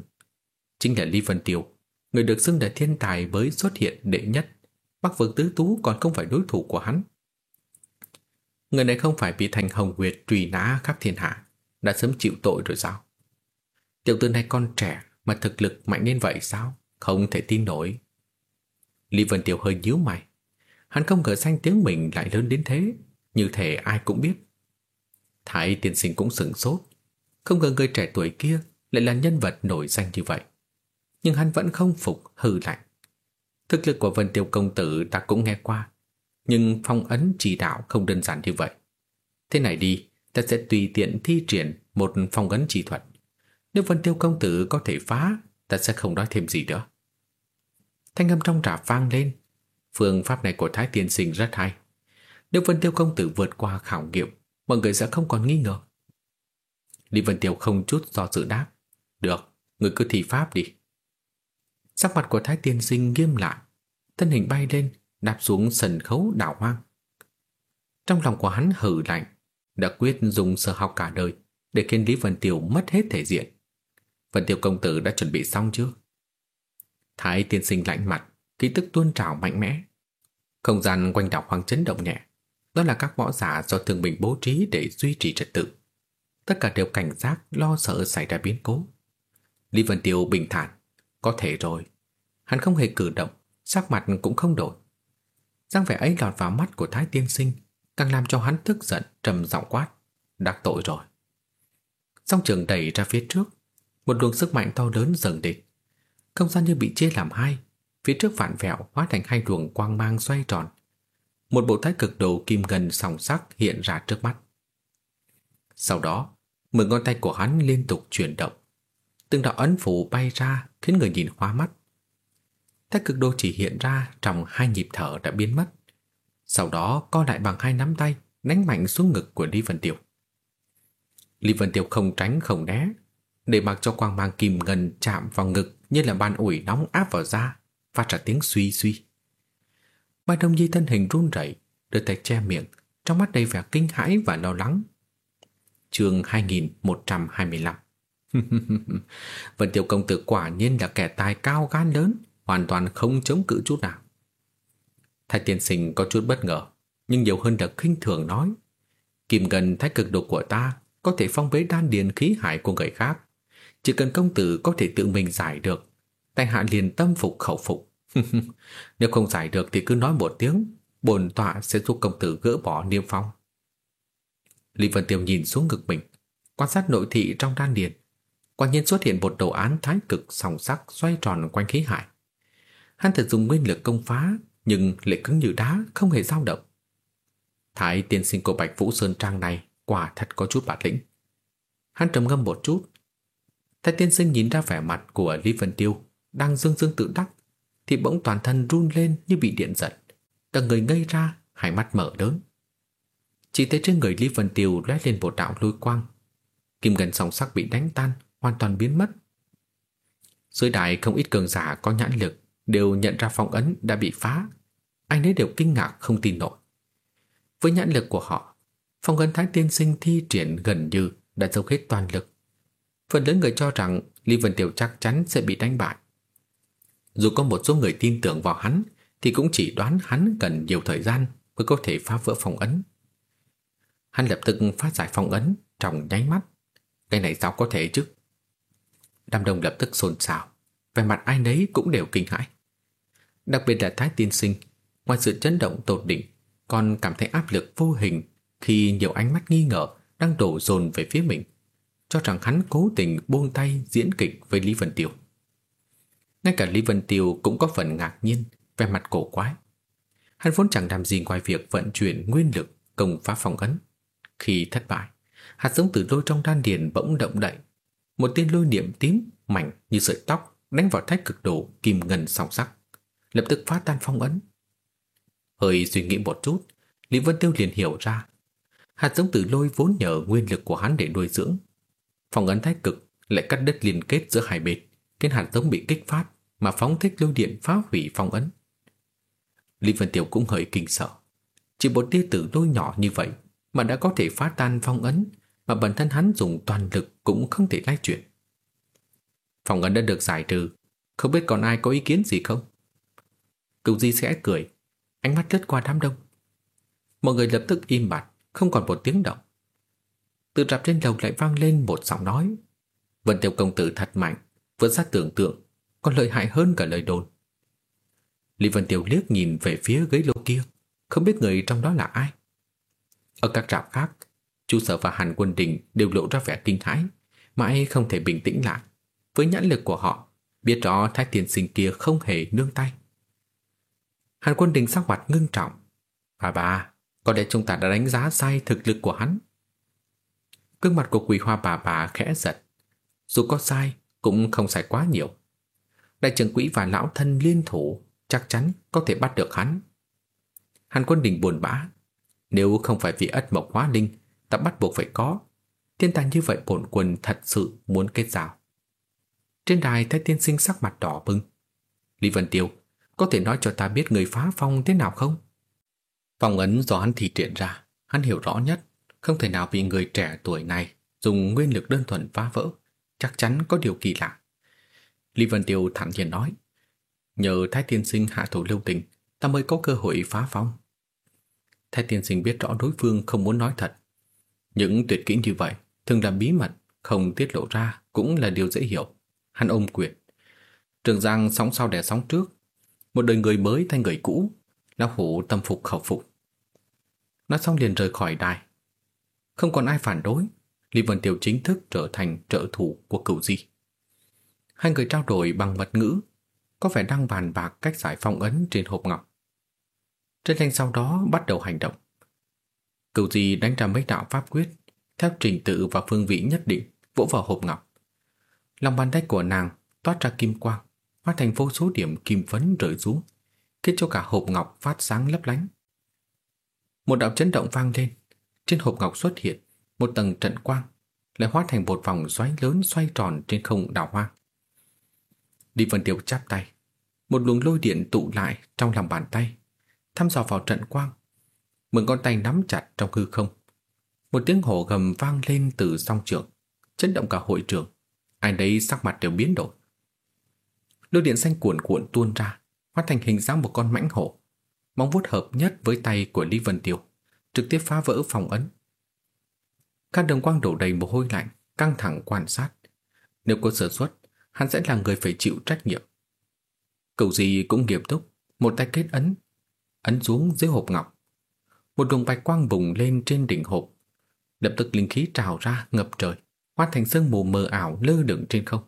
Chính là Lý Vân Tiêu, người được xưng là thiên tài mới xuất hiện đệ nhất. Bắc vương tứ tú còn không phải đối thủ của hắn. Người này không phải bị thành hồng nguyệt truy nã khắp thiên hạ, đã sớm chịu tội rồi sao? Tiểu tử này con trẻ mà thực lực mạnh đến vậy sao? Không thể tin nổi. Lý Vân tiểu hơi nhíu mày. Hắn không ngờ danh tiếng mình lại lớn đến thế, như thể ai cũng biết. Thái tiên sinh cũng sửng sốt, không ngờ người trẻ tuổi kia lại là nhân vật nổi danh như vậy. Nhưng hắn vẫn không phục hừ lạnh. Thực lực của Vân Tiêu Công Tử ta cũng nghe qua, nhưng phong ấn chỉ đạo không đơn giản như vậy. Thế này đi, ta sẽ tùy tiện thi triển một phong ấn chỉ thuật. Nếu Vân Tiêu Công Tử có thể phá, ta sẽ không nói thêm gì nữa. Thanh âm trong trà vang lên. Phương pháp này của Thái Tiên Sinh rất hay. Nếu Vân Tiêu Công Tử vượt qua khảo nghiệm, mọi người sẽ không còn nghi ngờ. Lý Vân Tiêu không chút do dự đáp. Được, người cứ thi pháp đi. Sắc mặt của Thái Tiên Sinh nghiêm lại, thân hình bay lên, đạp xuống sân khấu đảo hoang. Trong lòng của hắn hử lạnh, đã quyết dùng sở học cả đời để khiến Lý Vân Tiêu mất hết thể diện. Vân Tiêu công tử đã chuẩn bị xong chưa? Thái Tiên Sinh lạnh mặt, ký tức tuôn trào mạnh mẽ. Không gian quanh đảo hoang chấn động nhẹ, đó là các võ giả do thường bình bố trí để duy trì trật tự. Tất cả đều cảnh giác lo sợ xảy ra biến cố Lý Vân Tiêu bình thản có thể rồi. Hắn không hề cử động, Sắc mặt cũng không đổi. Giang vẻ ấy lọt vào mắt của Thái Tiên Sinh, Càng làm cho hắn tức giận, trầm giọng quát Đắc tội rồi. Song trường đẩy ra phía trước, Một luồng sức mạnh to lớn dần đến Không gian như bị chia làm hai, Phía trước vạn vẹo hóa thành hai luồng quang mang xoay tròn. Một bộ thái cực đồ kim ngân sòng sắc hiện ra trước mắt. Sau đó Mười ngón tay của hắn liên tục chuyển động. Từng đạo ấn phủ bay ra Khiến người nhìn hoa mắt Thái cực đô chỉ hiện ra trong hai nhịp thở đã biến mất. Sau đó co lại bằng hai nắm tay, đánh mạnh xuống ngực của Lý Vân Tiêu. Lý Vân Tiêu không tránh không né, để mặc cho quang mang kìm ngân chạm vào ngực như là bàn ủi nóng áp vào da, phát ra tiếng suy suy. Mai Đông Di thân hình run rẩy, đưa tay che miệng, trong mắt đầy vẻ kinh hãi và lo lắng. Chương 2125 Vân tiểu công tử quả nhiên là kẻ tài cao gan lớn, hoàn toàn không chống cự chút nào. Thái tiên sinh có chút bất ngờ, nhưng nhiều hơn là khinh thường nói. Kim gần thái cực độ của ta có thể phong bế đan điền khí hải của người khác. Chỉ cần công tử có thể tự mình giải được, tay hạ liền tâm phục khẩu phục. Nếu không giải được thì cứ nói một tiếng, bồn tọa sẽ giúp công tử gỡ bỏ niêm phong. Lý Vân Tiêu nhìn xuống ngực mình, quan sát nội thị trong đan điền. Quả nhiên xuất hiện một đồ án thái cực song sắc xoay tròn quanh khí hải. Hắn thử dùng nguyên lực công phá, nhưng lại cứng như đá, không hề dao động. Thái tiên sinh của Bạch Vũ Sơn Trang này quả thật có chút bản lĩnh. Hắn trầm ngâm một chút. Thái tiên sinh nhìn ra vẻ mặt của Lý Vân Tiêu đang dương dương tự đắc, thì bỗng toàn thân run lên như bị điện giật. Cả người ngây ra, hai mắt mở lớn. Chỉ thấy trên người Lý Vân Tiêu lóe lên một đạo lôi quang. Kim gần song sắc bị đánh tan, hoàn toàn biến mất. Dưới đại không ít cường giả có nhãn lực đều nhận ra phong ấn đã bị phá. Anh ấy đều kinh ngạc không tin nổi. Với nhãn lực của họ, phong ấn thái tiên sinh thi triển gần như đã dốc hết toàn lực. Phần lớn người cho rằng Lý Vân tiểu chắc chắn sẽ bị đánh bại. Dù có một số người tin tưởng vào hắn, thì cũng chỉ đoán hắn cần nhiều thời gian mới có thể phá vỡ phong ấn. Hắn lập tức phát giải phong ấn trong nháy mắt. Cái này sao có thể chứ? Đám đông lập tức xôn xao, vẻ mặt ai nấy cũng đều kinh hãi. Đặc biệt là Thái Tiên Sinh, ngoài sự chấn động tột đỉnh, còn cảm thấy áp lực vô hình khi nhiều ánh mắt nghi ngờ đang đổ dồn về phía mình, cho rằng hắn cố tình buông tay diễn kịch với Lý Vân Tiêu. Ngay cả Lý Vân Tiêu cũng có phần ngạc nhiên, vẻ mặt cổ quái. Hắn vốn chẳng làm gì ngoài việc vận chuyển nguyên lực công phá phòng ấn. Khi thất bại, hạt giống từ lôi trong đan điền bỗng động đậy. Một tia lôi điểm tím mảnh như sợi tóc đánh vào thách cực độ kim ngân song sắc, lập tức phá tan phong ấn. Hơi suy nghĩ một chút, Lý Vân Tiêu liền hiểu ra. Hạt giống tử lôi vốn nhờ nguyên lực của hắn để nuôi dưỡng. Phong ấn thách cực lại cắt đứt liên kết giữa hai bên, khiến hạt giống bị kích phát mà phóng thích lôi điện phá hủy phong ấn. Lý Vân Tiêu cũng hơi kinh sợ. Chỉ một tia tử lôi nhỏ như vậy mà đã có thể phá tan phong ấn mà bản thân hắn dùng toàn lực cũng không thể lay chuyển. phòng ấn đã được giải trừ, không biết còn ai có ý kiến gì không? Cửu Di sẽ cười, ánh mắt lướt qua đám đông. Mọi người lập tức im bặt, không còn một tiếng động. Từ trạp trên lầu lại vang lên một giọng nói. Vân Tiêu công tử thật mạnh, vượt ra tưởng tượng, còn lợi hại hơn cả lời đồn. Lý Vân Tiêu liếc nhìn về phía ghế lô kia, không biết người trong đó là ai. Ở các trạm khác, Chu Sở và Hàn Quân Đình đều lộ ra vẻ kinh hãi, mãi không thể bình tĩnh lại. Với nhãn lực của họ, biết rõ Thái tiên Sinh kia không hề nương tay. Hàn Quân Đình sắc mặt ngưng trọng. Bà bà, có lẽ chúng ta đã đánh giá sai thực lực của hắn. Cương mặt của quỳ hoa bà bà khẽ giật. Dù có sai, cũng không sai quá nhiều. Đại trưởng quỹ và lão thân liên thủ chắc chắn có thể bắt được hắn. Hàn Quân Đình buồn bã. Nếu không phải vì ất mộc hóa linh, ta bắt buộc phải có. Thiên tài như vậy bổn quân thật sự muốn kết giao. Trên đài thấy tiên sinh sắc mặt đỏ bừng. Lý Vân Tiêu, có thể nói cho ta biết người phá phong thế nào không? Phong ấn do hắn thị triển ra, hắn hiểu rõ nhất, không thể nào bị người trẻ tuổi này dùng nguyên lực đơn thuần phá vỡ, chắc chắn có điều kỳ lạ. Lý Vân Tiêu thẳng nhiên nói, nhờ Thái Tiên Sinh hạ thủ lưu tình, ta mới có cơ hội phá phong. Thái Tiên Sinh biết rõ đối phương không muốn nói thật. Những tuyệt kỹ như vậy thường là bí mật, không tiết lộ ra cũng là điều dễ hiểu. Hắn ôm quyền. Trường Giang sóng sau đẻ sóng trước, một đời người mới thay người cũ, lão hủ tâm phục khẩu phục. Nói xong liền rời khỏi đài. Không còn ai phản đối, Lý Vân Tiêu chính thức trở thành trợ thủ của cửu di. Hai người trao đổi bằng mật ngữ, có vẻ đang bàn bạc cách giải phong ấn trên hộp ngọc. Trên thanh sau đó bắt đầu hành động. Cửu di đánh ra mấy đạo pháp quyết, theo trình tự và phương vị nhất định, vỗ vào hộp ngọc. Lòng bàn tay của nàng toát ra kim quang, hóa thành vô số điểm kim phấn rơi xuống, khiến cho cả hộp ngọc phát sáng lấp lánh. Một đạo chấn động vang lên, trên hộp ngọc xuất hiện một tầng trận quang, lại hóa thành một vòng xoáy lớn xoay tròn trên không đảo hoang. Đi Vân Tiêu chắp tay, một luồng lôi điện tụ lại trong lòng bàn tay, thăm dò vào trận quang. Mượn con tay nắm chặt trong hư không. Một tiếng hổ gầm vang lên từ song trường, chấn động cả hội trường. Ai đấy sắc mặt đều biến đổi. Lôi điện xanh cuộn cuộn tuôn ra, hóa thành hình dáng một con mãnh hổ. Móng vuốt hợp nhất với tay của Lý Vân Tiêu, trực tiếp phá vỡ phòng ấn. Các đường quang đổ đầy mồ hôi lạnh, căng thẳng quan sát. Nếu có sơ suất, hắn sẽ là người phải chịu trách nhiệm. cầu gì cũng nghiêm túc, một tay kết ấn, ấn xuống dưới hộp ngọc. Một luồng bạch quang bùng lên trên đỉnh hộp, lập tức linh khí trào ra ngập trời, hóa thành sương mù mờ ảo lơ lửng trên không.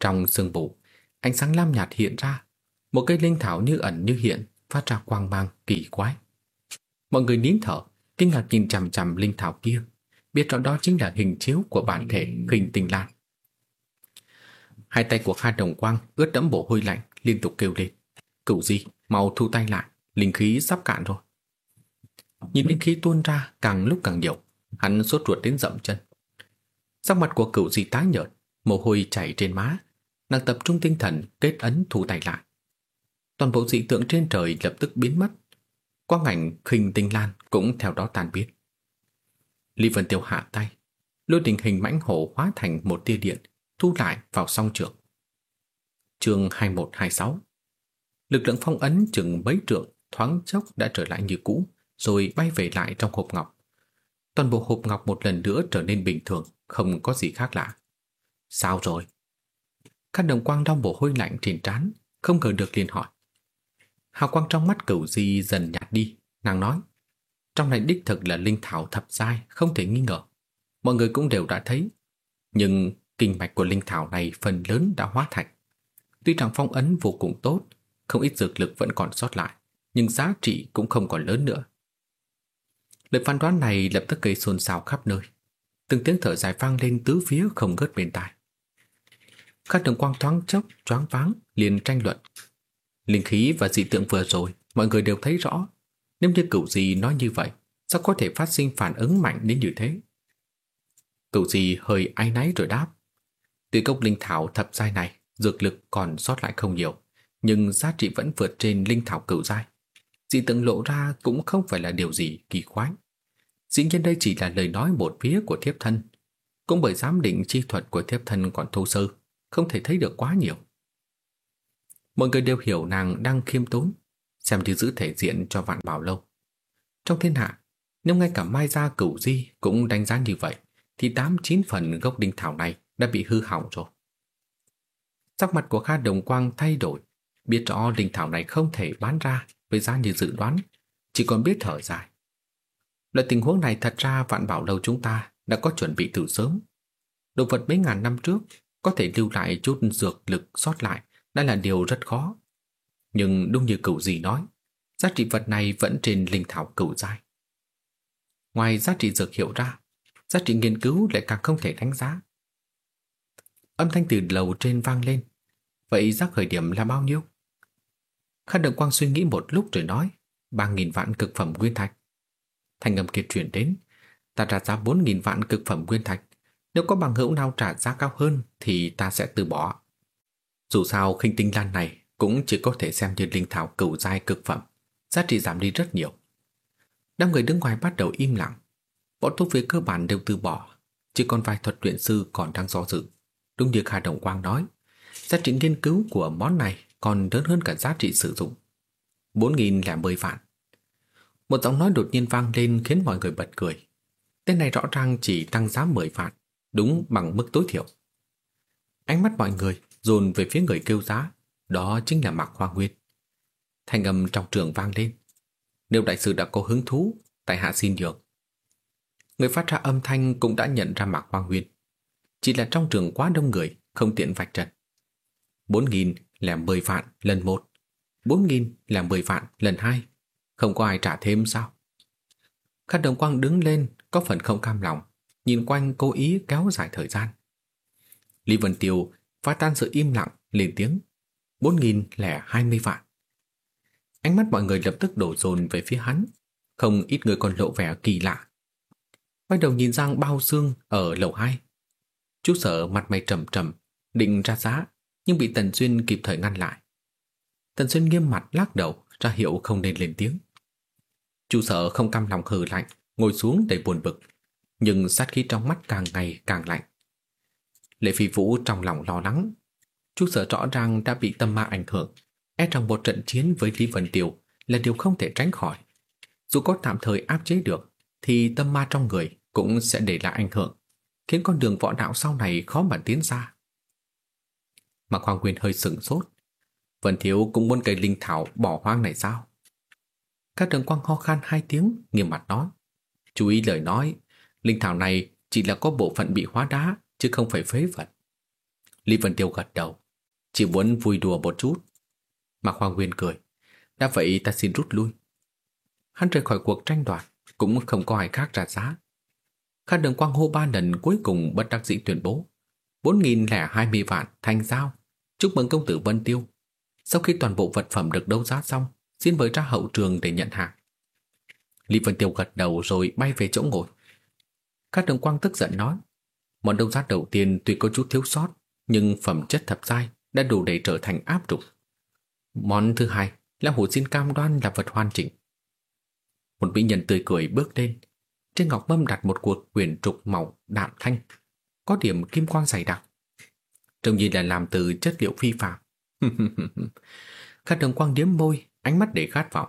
Trong sương mù, ánh sáng lam nhạt hiện ra, một cây linh thảo như ẩn như hiện, phát ra quang mang kỳ quái. Mọi người nín thở, kinh ngạc nhìn chằm chằm linh thảo kia, biết rõ đó chính là hình chiếu của bản thể hình tình lan. Hai tay của Kha Đồng Quang ướt đẫm bộ hôi lạnh, liên tục kêu lên. Cửu gì, mau thu tay lại, linh khí sắp cạn rồi. Nhìn linh khí tuôn ra càng lúc càng nhiều, hắn sốt ruột đến dậm chân. Sắc mặt của cửu di tái nhợt, mồ hôi chảy trên má, nàng tập trung tinh thần kết ấn thu tay lại. Toàn bộ dị tượng trên trời lập tức biến mất, quang ảnh khinh tinh lan cũng theo đó tan biến. Lý Vân Tiêu hạ tay, lôi đình hình mãnh hổ hóa thành một tia điện, thu lại vào song trường. Chương 2126 Lực lượng phong ấn chừng mấy trượng thoáng chốc đã trở lại như cũ, rồi bay về lại trong hộp ngọc. Toàn bộ hộp ngọc một lần nữa trở nên bình thường, không có gì khác lạ. Sao rồi? Các đồng quang đong bộ hôi lạnh trên trán, không ngờ được liền hỏi. Hào quang trong mắt cửu di dần nhạt đi, nàng nói. Trong này đích thực là linh thảo thập giai, không thể nghi ngờ. Mọi người cũng đều đã thấy. Nhưng kinh mạch của linh thảo này phần lớn đã hóa thành. Tuy rằng phong ấn vô cùng tốt, không ít dược lực vẫn còn sót lại, nhưng giá trị cũng không còn lớn nữa. Lời phán đoán này lập tức gây xôn xao khắp nơi. Từng tiếng thở dài vang lên tứ phía không ngớt bên tai. Các đường quang thoáng chốc, choáng váng, liền tranh luận. Linh khí và dị tượng vừa rồi, mọi người đều thấy rõ. Nếu như cửu gì nói như vậy, sao có thể phát sinh phản ứng mạnh đến như thế? Cửu gì hơi áy náy rồi đáp. Tuy cốc linh thảo thập giai này, dược lực còn sót lại không nhiều, nhưng giá trị vẫn vượt trên linh thảo cửu giai. Dị tượng lộ ra cũng không phải là điều gì kỳ quái. Dĩ nhiên đây chỉ là lời nói một phía của thiếp thân. Cũng bởi giám định chi thuật của thiếp thân còn thô sơ, không thể thấy được quá nhiều. Mọi người đều hiểu nàng đang khiêm tốn, xem như giữ thể diện cho vạn bảo lâu. Trong thiên hạ, nếu ngay cả Mai Gia cửu di cũng đánh giá như vậy, thì tám chín phần gốc đinh thảo này đã bị hư hỏng rồi. Sắc mặt của Kha Đồng Quang thay đổi, biết rõ linh thảo này không thể bán ra với giá như dự đoán, chỉ còn biết thở dài. Loại tình huống này thật ra vạn bảo lâu chúng ta đã có chuẩn bị từ sớm. Đồ vật mấy ngàn năm trước có thể lưu lại chút dược lực sót lại đã là điều rất khó. Nhưng đúng như cửu gì nói, giá trị vật này vẫn trên linh thảo cửu giai. Ngoài giá trị dược hiệu ra, giá trị nghiên cứu lại càng không thể đánh giá. Âm thanh từ lầu trên vang lên. Vậy giá khởi điểm là bao nhiêu? Khăn Đường Quang suy nghĩ một lúc rồi nói, ba nghìn vạn cực phẩm nguyên thạch. Thanh âm kia chuyển đến, ta trả giá bốn nghìn vạn cực phẩm nguyên thạch. Nếu có bằng hữu nào trả giá cao hơn thì ta sẽ từ bỏ. Dù sao khinh tinh lan này cũng chỉ có thể xem như linh thảo cửu giai cực phẩm, giá trị giảm đi rất nhiều. Đám người đứng ngoài bắt đầu im lặng. Bọn thuốc về cơ bản đều từ bỏ, chỉ còn vài thuật luyện sư còn đang do dự. Đúng như Kha Đồng Quang nói, giá trị nghiên cứu của món này còn lớn hơn cả giá trị sử dụng. 4.010 vạn. Một giọng nói đột nhiên vang lên khiến mọi người bật cười. Tên này rõ ràng chỉ tăng giá 10 phạt, đúng bằng mức tối thiểu. Ánh mắt mọi người dồn về phía người kêu giá, đó chính là Mạc Hoa Nguyên. Thanh âm trong trường vang lên. Nếu đại sư đã có hứng thú, tại hạ xin nhường. Người phát ra âm thanh cũng đã nhận ra Mạc Hoa Nguyên. Chỉ là trong trường quá đông người, không tiện vạch trần. 4.000 là 10 vạn lần 1, 4.000 là 10 vạn lần 2. Không có ai trả thêm sao? Khát đồng quang đứng lên, có phần không cam lòng, nhìn quanh cố ý kéo dài thời gian. Lý Vân Tiêu phá tan sự im lặng, lên tiếng. Bốn nghìn lẻ hai mươi vạn. Ánh mắt mọi người lập tức đổ dồn về phía hắn. Không ít người còn lộ vẻ kỳ lạ. Quay đầu nhìn sang bao xương ở lầu hai. Chú sở mặt mày trầm trầm, định ra giá, nhưng bị Tần Xuyên kịp thời ngăn lại. Tần Xuyên nghiêm mặt lắc đầu, ra hiệu không nên lên tiếng. Chu sở không cam lòng hừ lạnh, ngồi xuống đầy buồn bực, nhưng sát khí trong mắt càng ngày càng lạnh. Lệ Phi Vũ trong lòng lo lắng. Chu sở rõ ràng đã bị tâm ma ảnh hưởng, e rằng một trận chiến với Lý Vân Tiêu là điều không thể tránh khỏi. Dù có tạm thời áp chế được, thì tâm ma trong người cũng sẽ để lại ảnh hưởng, khiến con đường võ đạo sau này khó mà tiến ra. Mạc Hoàng Nguyên hơi sửng sốt. Vân Thiếu cũng muốn cây linh thảo bỏ hoang này sao? Các đường quang ho khan hai tiếng, nghiêm mặt nói. Chú ý lời nói, linh thảo này chỉ là có bộ phận bị hóa đá, chứ không phải phế vật. Lý Vân Tiêu gật đầu, chỉ muốn vui đùa một chút. Mạc Hoàng Nguyên cười. Đã vậy ta xin rút lui. Hắn rời khỏi cuộc tranh đoạt, cũng không có ai khác ra giá. Khát đường quang hô ba lần cuối cùng bất đắc dĩ tuyên bố. Bốn nghìn lẻ hai mươi vạn thành giao. Chúc mừng công tử Vân Tiêu. Sau khi toàn bộ vật phẩm được đấu giá xong, xin mời ra hậu trường để nhận hàng. Lý Vân Tiêu gật đầu rồi bay về chỗ ngồi. các đường quang tức giận nói. Món đấu giá đầu tiên tuy có chút thiếu sót, nhưng phẩm chất thập giai đã đủ để trở thành áp trục. Món thứ hai là hủ xin cam đoan là vật hoàn chỉnh. Một mỹ nhân tươi cười bước lên. Trên ngọc mâm đặt một cuộc quyển trục màu đạm thanh, có điểm kim quang dày đặc. Trông như là làm từ chất liệu phi phạm. Khát đường quang điếm môi, ánh mắt để khát vọng.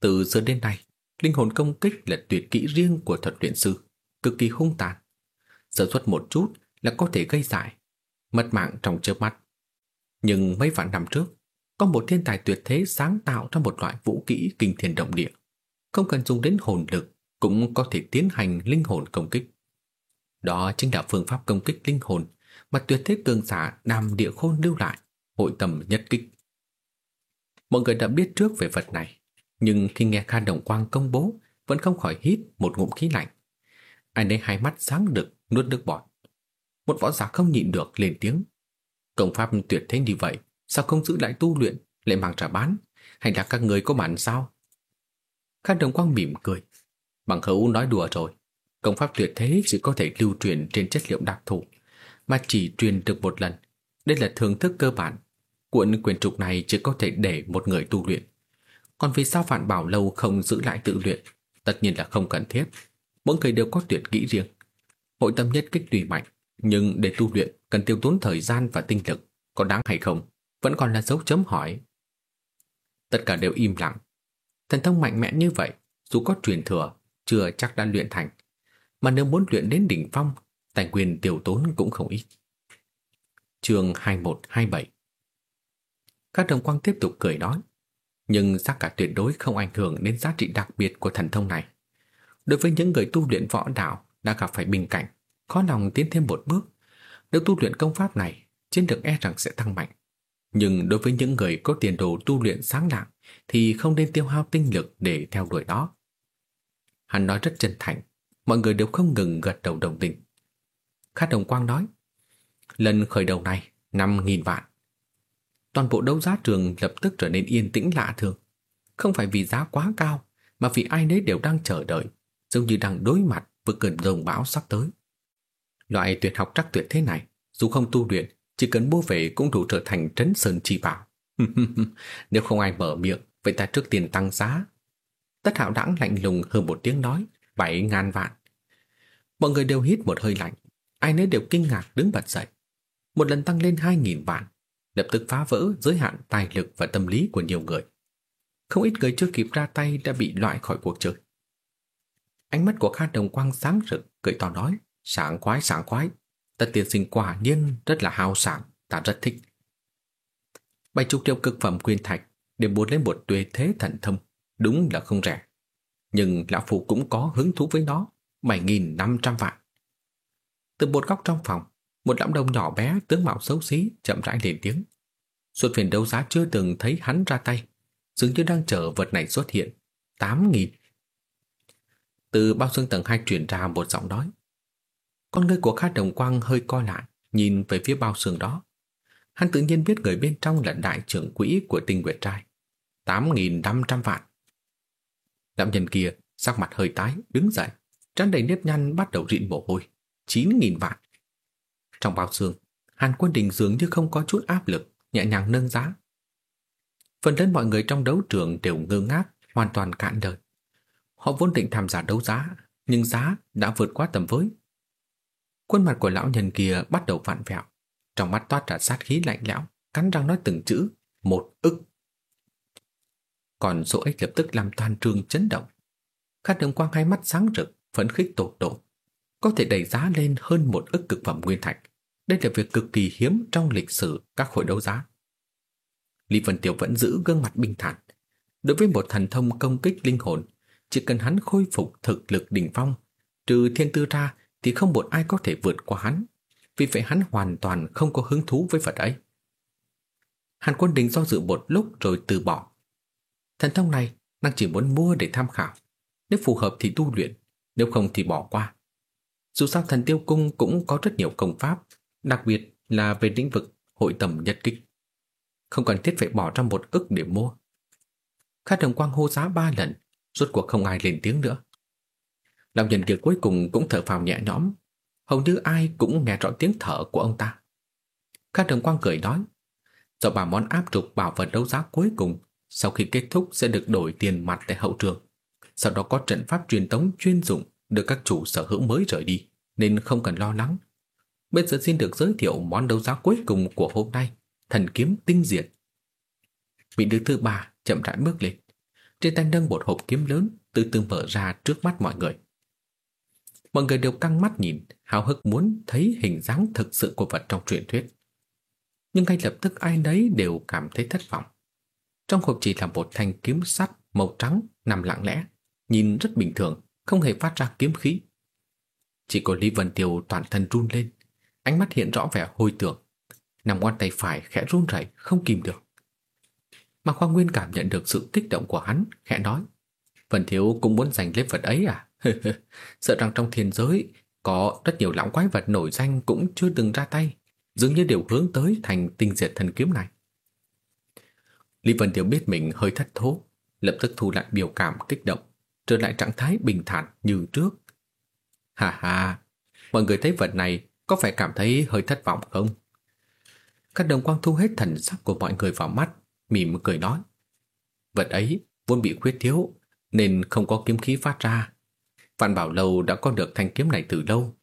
Từ xưa đến nay, linh hồn công kích là tuyệt kỹ riêng của thuật luyện sư, cực kỳ hung tàn. Sơ suất một chút là có thể gây dại, mất mạng trong chớp mắt. Nhưng mấy vạn năm trước, có một thiên tài tuyệt thế sáng tạo ra một loại vũ kỹ kinh thiên động địa. Không cần dùng đến hồn lực, cũng có thể tiến hành linh hồn công kích. Đó chính là phương pháp công kích linh hồn mà tuyệt thế cường giả Nam Địa Khôn lưu lại, hội tầm nhất kích. Mọi người đã biết trước về vật này, nhưng khi nghe Kha Đồng Quang công bố, vẫn không khỏi hít một ngụm khí lạnh. Ai nấy hai mắt sáng đực, nuốt nước bọt. Một võ giả không nhịn được lên tiếng. Công pháp tuyệt thế như vậy, sao không giữ lại tu luyện, lại mang trả bán? Hay là các người có bản sao? Kha Đồng Quang mỉm cười. Bằng hữu nói đùa rồi. Công pháp tuyệt thế chỉ có thể lưu truyền trên chất liệu đặc thù, mà chỉ truyền được một lần. Đây là thưởng thức cơ bản. Cuộn quyền trục này chỉ có thể để một người tu luyện. Còn vì sao Vạn Bảo Lâu không giữ lại tự luyện? Tất nhiên là không cần thiết. Mỗi người đều có tuyệt kỹ riêng. Hội tâm nhất kích tùy mạnh, nhưng để tu luyện cần tiêu tốn thời gian và tinh lực. Có đáng hay không? Vẫn còn là dấu chấm hỏi. Tất cả đều im lặng. Thần thông mạnh mẽ như vậy, dù có truyền thừa, chưa chắc đã luyện thành. Mà nếu muốn luyện đến đỉnh phong, tài quyền tiêu tốn cũng không ít. Chương 2127 các đồng quang tiếp tục cười nói, nhưng giá cả tuyệt đối không ảnh hưởng đến giá trị đặc biệt của thần thông này. Đối với những người tu luyện võ đạo đã gặp phải bình cảnh, khó lòng tiến thêm một bước, nếu tu luyện công pháp này, chiến lược e rằng sẽ tăng mạnh. Nhưng đối với những người có tiền đồ tu luyện sáng lạng thì không nên tiêu hao tinh lực để theo đuổi đó. Hắn nói rất chân thành, mọi người đều không ngừng gật đầu đồng tình. Khát Đồng Quang nói, lần khởi đầu này, 5.000 vạn. Toàn bộ đấu giá trường lập tức trở nên yên tĩnh lạ thường. Không phải vì giá quá cao, mà vì ai nấy đều đang chờ đợi, giống như đang đối mặt với cơn rồng bão sắp tới. Loại tuyệt học trắc tuyệt thế này, dù không tu luyện, chỉ cần mua về cũng đủ trở thành trấn sơn chi bảo. Nếu không ai mở miệng, vậy ta trước tiền tăng giá. Tất hạo đãng lạnh lùng hơn một tiếng nói, bảy ngàn vạn. Mọi người đều hít một hơi lạnh, ai nấy đều kinh ngạc đứng bật dậy. Một lần tăng lên hai nghìn vạn, lập tức phá vỡ giới hạn tài lực và tâm lý của nhiều người. Không ít người chưa kịp ra tay đã bị loại khỏi cuộc chơi. Ánh mắt của Kha Đồng Quang sáng rực, cười to nói, sảng khoái sảng khoái, tất tiên sinh quả nhiên rất là hào sảng, ta rất thích. Bảy chục triệu cực phẩm quyên thạch để buôn lên một tuyệt thế thần thông, đúng là không rẻ. Nhưng lão phụ cũng có hứng thú với nó, 7.500 vạn. Từ một góc trong phòng, một lão đồng nhỏ bé tướng mạo xấu xí chậm rãi lên tiếng. Suốt phiền đấu giá chưa từng thấy hắn ra tay, dường như đang chờ vật này xuất hiện. 8.000. Từ bao xương tầng hai truyền ra một giọng nói. Con người của Kha Đồng Quang hơi co lại, nhìn về phía bao xương đó, Hắn tự nhiên biết người bên trong là đại trưởng quỹ của tinh nguyệt trai. 8.500 vạn. Lão nhân kia sắc mặt hơi tái, đứng dậy, trán đầy nếp nhăn bắt đầu rịn mồ hôi. 9.000 vạn. Trong bao xương, Hàn Quân Đình dường như không có chút áp lực, nhẹ nhàng nâng giá. Phần lớn mọi người trong đấu trường đều ngơ ngác, hoàn toàn cạn đời. Họ vốn định tham gia đấu giá, nhưng giá đã vượt quá tầm với. Khuôn mặt của lão nhân kia bắt đầu vặn vẹo, trong mắt toát ra sát khí lạnh lẽo, cắn răng nói từng chữ, một ức. Còn số ích lập tức làm toàn trường chấn động. Khát đường quang hai mắt sáng rực, phấn khích tột độ. Có thể đẩy giá lên hơn một ức cực phẩm nguyên thạch. Đây là việc cực kỳ hiếm trong lịch sử các hội đấu giá. Lý Vân Tiểu vẫn giữ gương mặt bình thản. Đối với một thần thông công kích linh hồn, chỉ cần hắn khôi phục thực lực đỉnh phong, trừ thiên tư ra thì không một ai có thể vượt qua hắn. Vì vậy hắn hoàn toàn không có hứng thú với vật ấy. Hàn quân đình do dự một lúc rồi từ bỏ. Thần thông này nàng chỉ muốn mua để tham khảo. Nếu phù hợp thì tu luyện, nếu không thì bỏ qua. Dù sao thần tiêu cung cũng có rất nhiều công pháp, đặc biệt là về lĩnh vực hội tầm nhất kích. Không cần thiết phải bỏ ra một ức để mua. Khát đồng quang hô giá ba lần, rốt cuộc không ai lên tiếng nữa. Lão nhân kia cuối cùng cũng thở phào nhẹ nhõm, hầu như ai cũng nghe rõ tiếng thở của ông ta. Khát đồng quang cười nói, do bà món áp trục bảo vật đấu giá cuối cùng sau khi kết thúc sẽ được đổi tiền mặt tại hậu trường. Sau đó có trận pháp truyền tống chuyên dụng được các chủ sở hữu mới rời đi, nên không cần lo lắng. Bây giờ xin được giới thiệu món đấu giá cuối cùng của hôm nay, thần kiếm tinh diệt. Vị nữ thứ ba chậm rãi bước lên, trên tay nâng một hộp kiếm lớn từ từ mở ra trước mắt mọi người. Mọi người đều căng mắt nhìn, hào hức muốn thấy hình dáng thực sự của vật trong truyền thuyết. Nhưng ngay lập tức ai nấy đều cảm thấy thất vọng. Trong hộp chỉ là một thanh kiếm sắt màu trắng nằm lặng lẽ, nhìn rất bình thường, không hề phát ra kiếm khí. Chỉ có Lý Vân Tiêu toàn thân run lên, ánh mắt hiện rõ vẻ hôi tưởng, nằm ngón tay phải khẽ run rẩy không kìm được. Mà Khoa Nguyên cảm nhận được sự kích động của hắn, khẽ nói, Vân Thiếu cũng muốn giành lấy vật ấy à? Sợ rằng trong thiên giới có rất nhiều lão quái vật nổi danh cũng chưa từng ra tay, dường như đều hướng tới thành tinh diệt thần kiếm này. Lý Vân Thiếu biết mình hơi thất thố, lập tức thu lại biểu cảm kích động, trở lại trạng thái bình thản như trước. Hà hà, mọi người thấy vật này có phải cảm thấy hơi thất vọng không? Các đồng quang thu hết thần sắc của mọi người vào mắt, mỉm cười nói. Vật ấy vốn bị khuyết thiếu, nên không có kiếm khí phát ra. Vạn Bảo Lâu đã có được thanh kiếm này từ lâu.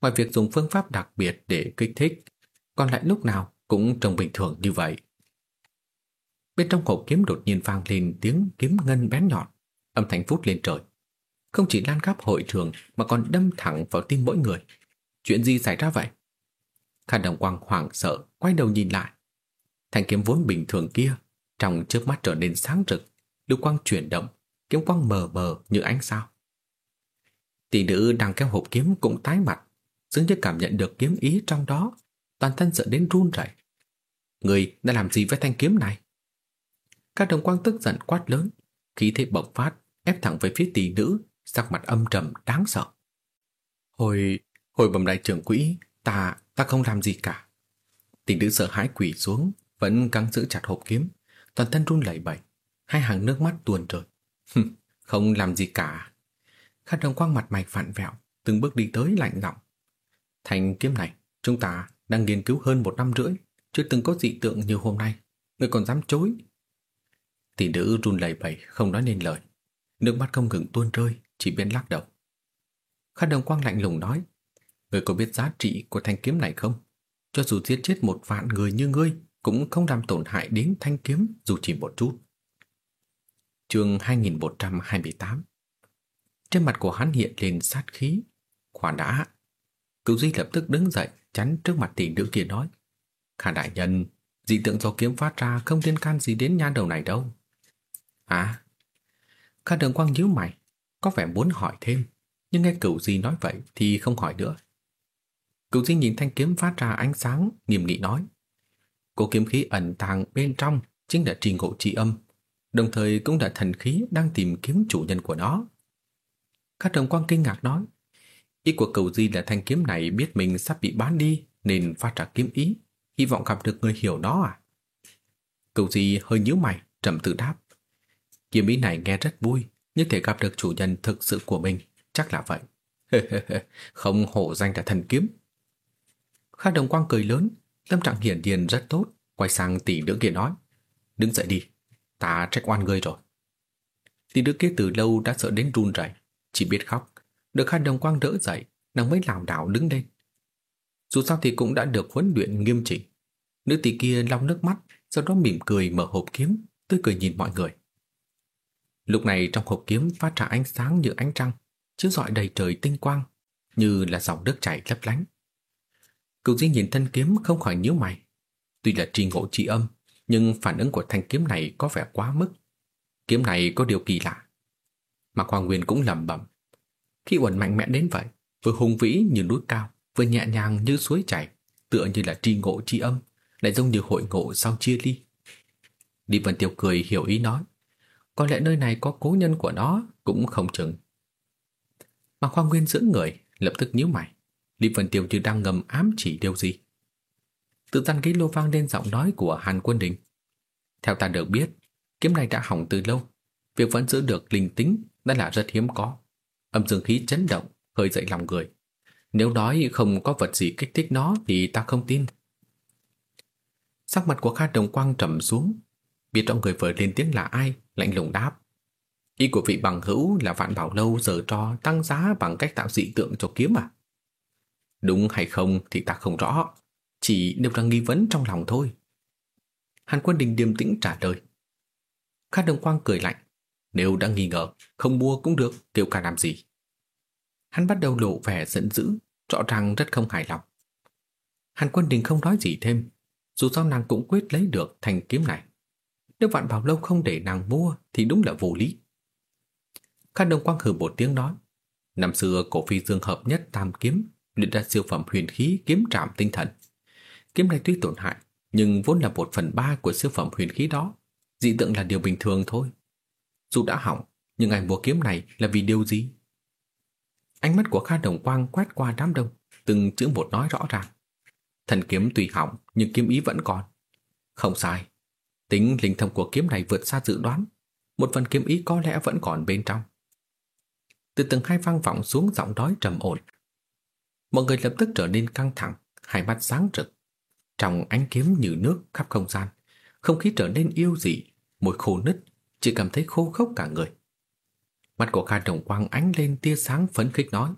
Ngoài việc dùng phương pháp đặc biệt để kích thích, còn lại lúc nào cũng trông bình thường như vậy. Bên trong hộp kiếm đột nhiên vang lên tiếng kiếm ngân bén nhọn, âm thanh vút lên trời. Không chỉ lan khắp hội trường mà còn đâm thẳng vào tim mỗi người. Chuyện gì xảy ra vậy? Khả đồng quang hoảng sợ, quay đầu nhìn lại. Thanh kiếm vốn bình thường kia, trong chớp mắt trở nên sáng rực, lưu quang chuyển động, kiếm quang mờ mờ như ánh sao. Tỷ nữ đang kéo hộp kiếm cũng tái mặt, dường như cảm nhận được kiếm ý trong đó, toàn thân sợ đến run rẩy. Người đã làm gì với thanh kiếm này? Các đồng quang tức giận quát lớn, khí thế bộc phát, ép thẳng về phía tỷ nữ, sắc mặt âm trầm đáng sợ. Hồi, hồi bầm đại trưởng quỹ, ta, ta không làm gì cả. Tỷ nữ sợ hãi quỳ xuống, vẫn căng giữ chặt hộp kiếm, toàn thân run lẩy bẩy, hai hàng nước mắt tuôn rơi. không làm gì cả. Khát đồng quang mặt mày vặn vẹo, từng bước đi tới lạnh giọng. Thành kiếm này, chúng ta đang nghiên cứu hơn một năm rưỡi, chưa từng có dị tượng như hôm nay. Người còn dám chối, Tỷ nữ run lẩy bẩy không nói nên lời Nước mắt không ngừng tuôn rơi Chỉ biết lắc đầu Khát đồng quang lạnh lùng nói Người có biết giá trị của thanh kiếm này không? Cho dù giết chết một vạn người như ngươi Cũng không làm tổn hại đến thanh kiếm Dù chỉ một chút chương 2128 Trên mặt của hắn hiện lên sát khí khoản đã Cựu Duy lập tức đứng dậy Chắn trước mặt tỷ nữ kia nói Khả đại nhân Dị tượng do kiếm phát ra không liên can gì đến nhan đầu này đâu À? Khả đường quang nhíu mày, có vẻ muốn hỏi thêm, nhưng nghe cửu di nói vậy thì không hỏi nữa. Cửu di nhìn thanh kiếm phát ra ánh sáng, nghiêm nghị nói. Cô kiếm khí ẩn tàng bên trong chính là trì ngộ trị âm, đồng thời cũng là thần khí đang tìm kiếm chủ nhân của nó. Các đồng quang kinh ngạc nói, ý của cửu di là thanh kiếm này biết mình sắp bị bán đi nên phát ra kiếm ý, hy vọng gặp được người hiểu nó à? Cầu Di hơi nhíu mày, trầm tự đáp. Kiếm ý này nghe rất vui, nhưng thể gặp được chủ nhân thực sự của mình, chắc là vậy. Không hổ danh là thần kiếm. Kha Đồng Quang cười lớn, tâm trạng hiển điền rất tốt, quay sang tỷ nữ kia nói. Đứng dậy đi, ta trách oan ngươi rồi. Tỷ nữ kia từ lâu đã sợ đến run rẩy, chỉ biết khóc. Được Kha Đồng Quang đỡ dậy, nàng mới lảo đảo đứng lên. Dù sao thì cũng đã được huấn luyện nghiêm chỉnh. Nữ tỷ kia lau nước mắt, sau đó mỉm cười mở hộp kiếm, tươi cười nhìn mọi người. Lúc này trong hộp kiếm phát ra ánh sáng như ánh trăng, chiếu rọi đầy trời tinh quang, như là dòng nước chảy lấp lánh. Cửu Di nhìn thân kiếm không khỏi nhíu mày. Tuy là tri ngộ tri âm, nhưng phản ứng của thanh kiếm này có vẻ quá mức. Kiếm này có điều kỳ lạ. Mà Hoàng Nguyên cũng lẩm bẩm. Khi uẩn mạnh mẽ đến vậy, vừa hùng vĩ như núi cao, vừa nhẹ nhàng như suối chảy, tựa như là tri ngộ tri âm, lại giống như hội ngộ sau chia ly. Đi Vân Tiêu cười hiểu ý nói. Có lẽ nơi này có cố nhân của nó cũng không chừng. Mà Khoa Nguyên giữ người, lập tức nhíu mày. Lý Vân Tiêu như đang ngầm ám chỉ điều gì. Tự gian ký lô vang lên giọng nói của Hàn Quân Đình. Theo ta được biết, kiếm này đã hỏng từ lâu. Việc vẫn giữ được linh tính đã là rất hiếm có. Âm dương khí chấn động, hơi dậy lòng người. Nếu nói không có vật gì kích thích nó thì ta không tin. Sắc mặt của Kha Đồng Quang trầm xuống, biết rõ người vừa lên tiếng là ai, lạnh lùng đáp. Ý của vị bằng hữu là vạn bảo lâu giờ cho tăng giá bằng cách tạo dị tượng cho kiếm à? Đúng hay không thì ta không rõ, chỉ nêu ra nghi vấn trong lòng thôi. Hàn quân đình điềm tĩnh trả lời. Khát Đồng Quang cười lạnh, nếu đã nghi ngờ, không mua cũng được, kêu cả làm gì. Hắn bắt đầu lộ vẻ giận dữ, rõ ràng rất không hài lòng. Hàn quân đình không nói gì thêm, dù sao nàng cũng quyết lấy được thanh kiếm này. Nếu vạn bảo lâu không để nàng mua thì đúng là vô lý. Khát Đông Quang hừ một tiếng nói. Năm xưa cổ phi dương hợp nhất tam kiếm luyện ra siêu phẩm huyền khí kiếm trạm tinh thần. Kiếm này tuy tổn hại, nhưng vốn là một phần ba của siêu phẩm huyền khí đó. Dị tượng là điều bình thường thôi. Dù đã hỏng, nhưng anh mua kiếm này là vì điều gì? Ánh mắt của Kha Đồng Quang quét qua đám đông, từng chữ một nói rõ ràng. Thần kiếm tùy hỏng, nhưng kiếm ý vẫn còn. Không sai. Tính linh thông của kiếm này vượt xa dự đoán. Một phần kiếm ý có lẽ vẫn còn bên trong. Từ từng hai vang vọng xuống giọng nói trầm ổn. Mọi người lập tức trở nên căng thẳng, hai mắt sáng rực. Trong ánh kiếm như nước khắp không gian, không khí trở nên yêu dị, môi khô nứt, chỉ cảm thấy khô khốc cả người. Mắt của Kha Đồng Quang ánh lên tia sáng phấn khích nói.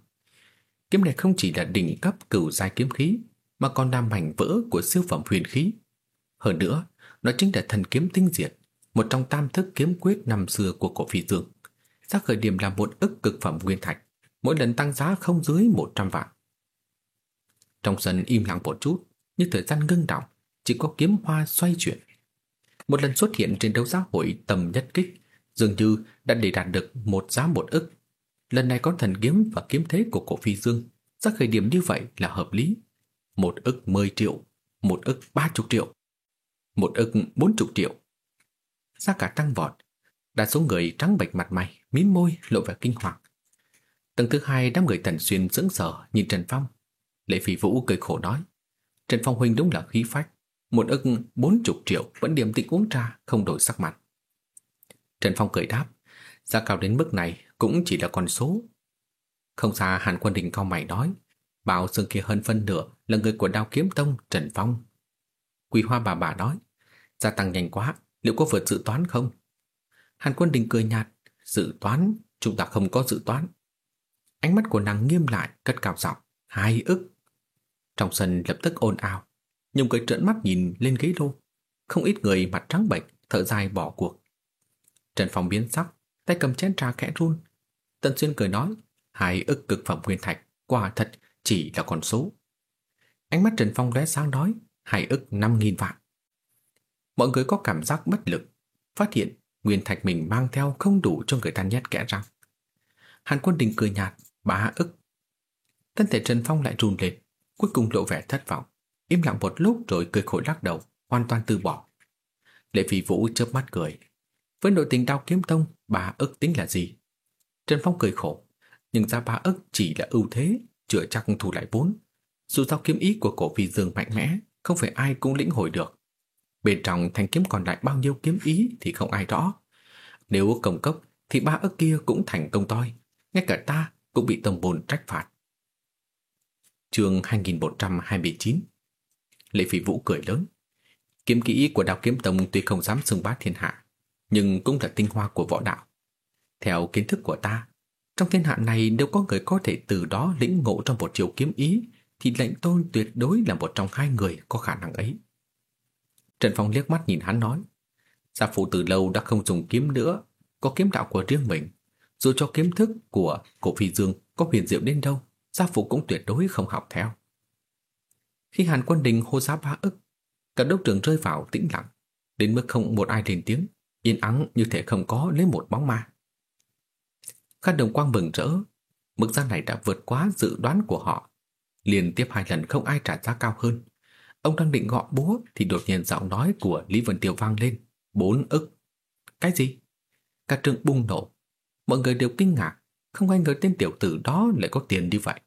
Kiếm này không chỉ là đỉnh cấp cửu giai kiếm khí, mà còn là mảnh vỡ của siêu phẩm huyền khí. Hơn nữa, nó chính là thần kiếm tinh diệt, một trong tam thức kiếm quyết năm xưa của cổ phi dương. Giá khởi điểm là một ức cực phẩm nguyên thạch, mỗi lần tăng giá không dưới 100 vạn. Trong sân im lặng một chút, như thời gian ngưng đọng, chỉ có kiếm hoa xoay chuyển. Một lần xuất hiện trên đấu giá hội tầm nhất kích, dường như đã để đạt được một giá một ức. Lần này có thần kiếm và kiếm thế của cổ phi dương, giá khởi điểm như vậy là hợp lý một ức 10 triệu, một ức 30 triệu, một ức 40 triệu. Giá cả tăng vọt, đa số người trắng bệch mặt mày, mím môi lộ vẻ kinh hoàng. Tầng thứ hai đám người Tần Xuyên sững sờ nhìn Trần Phong. Lệ Phi Vũ cười khổ nói, Trần Phong huynh đúng là khí phách, một ức 40 triệu vẫn điềm tĩnh uống trà, không đổi sắc mặt. Trần Phong cười đáp, giá cao đến mức này cũng chỉ là con số. Không xa Hàn Quân Đình cao mày nói, Bảo xương kia hơn phân nửa là người của đao kiếm tông Trần Phong. Quỳ hoa bà bà nói, gia tăng nhanh quá, liệu có vượt dự toán không? Hàn quân đình cười nhạt, dự toán, chúng ta không có dự toán. Ánh mắt của nàng nghiêm lại, cất cao giọng, hai ức. Trong sân lập tức ồn ào, nhiều người trợn mắt nhìn lên ghế lô. Không ít người mặt trắng bệch, thở dài bỏ cuộc. Trần Phong biến sắc, tay cầm chén trà khẽ run. tần Xuyên cười nói, hai ức cực phẩm nguyên thạch, quả thật chỉ là con số. Ánh mắt Trần Phong lóe sáng nói, hai ức năm nghìn vạn. Mọi người có cảm giác bất lực, phát hiện nguyên thạch mình mang theo không đủ cho người ta nhét kẽ răng. Hàn quân đình cười nhạt, ba ức. Thân thể Trần Phong lại run lên, cuối cùng lộ vẻ thất vọng, im lặng một lúc rồi cười khổ lắc đầu, hoàn toàn từ bỏ. Lệ Phi Vũ chớp mắt cười. Với nội tình đao kiếm tông, ba ức tính là gì? Trần Phong cười khổ, nhưng ra ba ức chỉ là ưu thế, chưa chắc thu lại vốn. Dù sao kiếm ý của cổ phi dương mạnh mẽ, không phải ai cũng lĩnh hội được. Bên trong thanh kiếm còn lại bao nhiêu kiếm ý thì không ai rõ. Nếu công cốc thì ba ức kia cũng thành công toi, ngay cả ta cũng bị tông bồn trách phạt. Chương 2129 Lệ Phỉ Vũ cười lớn. Kiếm kỹ của đào kiếm tông tuy không dám xưng bá thiên hạ, nhưng cũng là tinh hoa của võ đạo. Theo kiến thức của ta, trong thiên hạ này nếu có người có thể từ đó lĩnh ngộ trong một chiều kiếm ý, thì lệnh tôn tuyệt đối là một trong hai người có khả năng ấy. Trần Phong liếc mắt nhìn hắn nói, gia phụ từ lâu đã không dùng kiếm nữa, có kiếm đạo của riêng mình. Dù cho kiếm thức của cổ phi dương có huyền diệu đến đâu, gia phụ cũng tuyệt đối không học theo. Khi Hàn Quân Đình hô giá ba ức, cả đốc trường rơi vào tĩnh lặng, đến mức không một ai lên tiếng, yên ắng như thể không có lấy một bóng ma. Khát đồng quang mừng rỡ, mức giá này đã vượt quá dự đoán của họ. Liên tiếp hai lần không ai trả giá cao hơn. Ông đang định gọi búa thì đột nhiên giọng nói của Lý Vân Tiêu vang lên. Bốn ức. Cái gì? Cả trường bùng nổ. Mọi người đều kinh ngạc, không ai ngờ tên tiểu tử đó lại có tiền như vậy.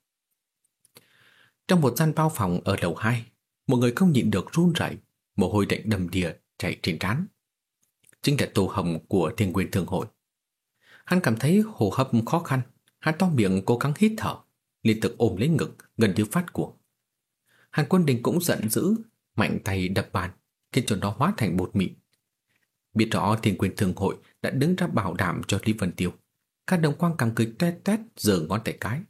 Trong một gian bao phòng ở lầu 2, một người không nhịn được run rẩy, mồ hôi lạnh đầm đìa chảy trên trán. Chính là Tô Hồng của Thiên Nguyên Thương Hội. Hắn cảm thấy hô hấp khó khăn, hắn to miệng cố gắng hít thở, liên tục ôm lấy ngực, gần như phát cuồng. Hàn Quân Đình cũng giận dữ, mạnh tay đập bàn, khiến cho nó hóa thành bột mịn. Biết rõ Thiên Quyền Thương Hội đã đứng ra bảo đảm cho Lý Vân Tiêu. Các đồng quang càng cười tét tét giơ ngón tay cái.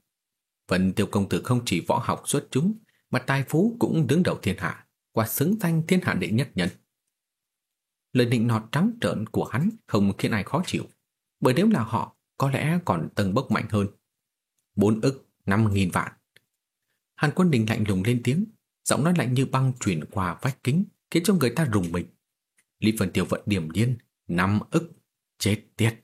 Phần Tiêu công tử không chỉ võ học xuất chúng, mà tài phú cũng đứng đầu thiên hạ, qua xứng danh thiên hạ đệ nhất nhân. Lời định nọt trắng trợn của hắn không khiến ai khó chịu, bởi nếu là họ, có lẽ còn tầng bốc mạnh hơn. Bốn ức, năm nghìn vạn. Hàn quân đình lạnh lùng lên tiếng, giọng nói lạnh như băng truyền qua vách kính, khiến cho người ta rùng mình. Lý Vân Tiêu vận điểm nhiên, năm ức, chết tiệt.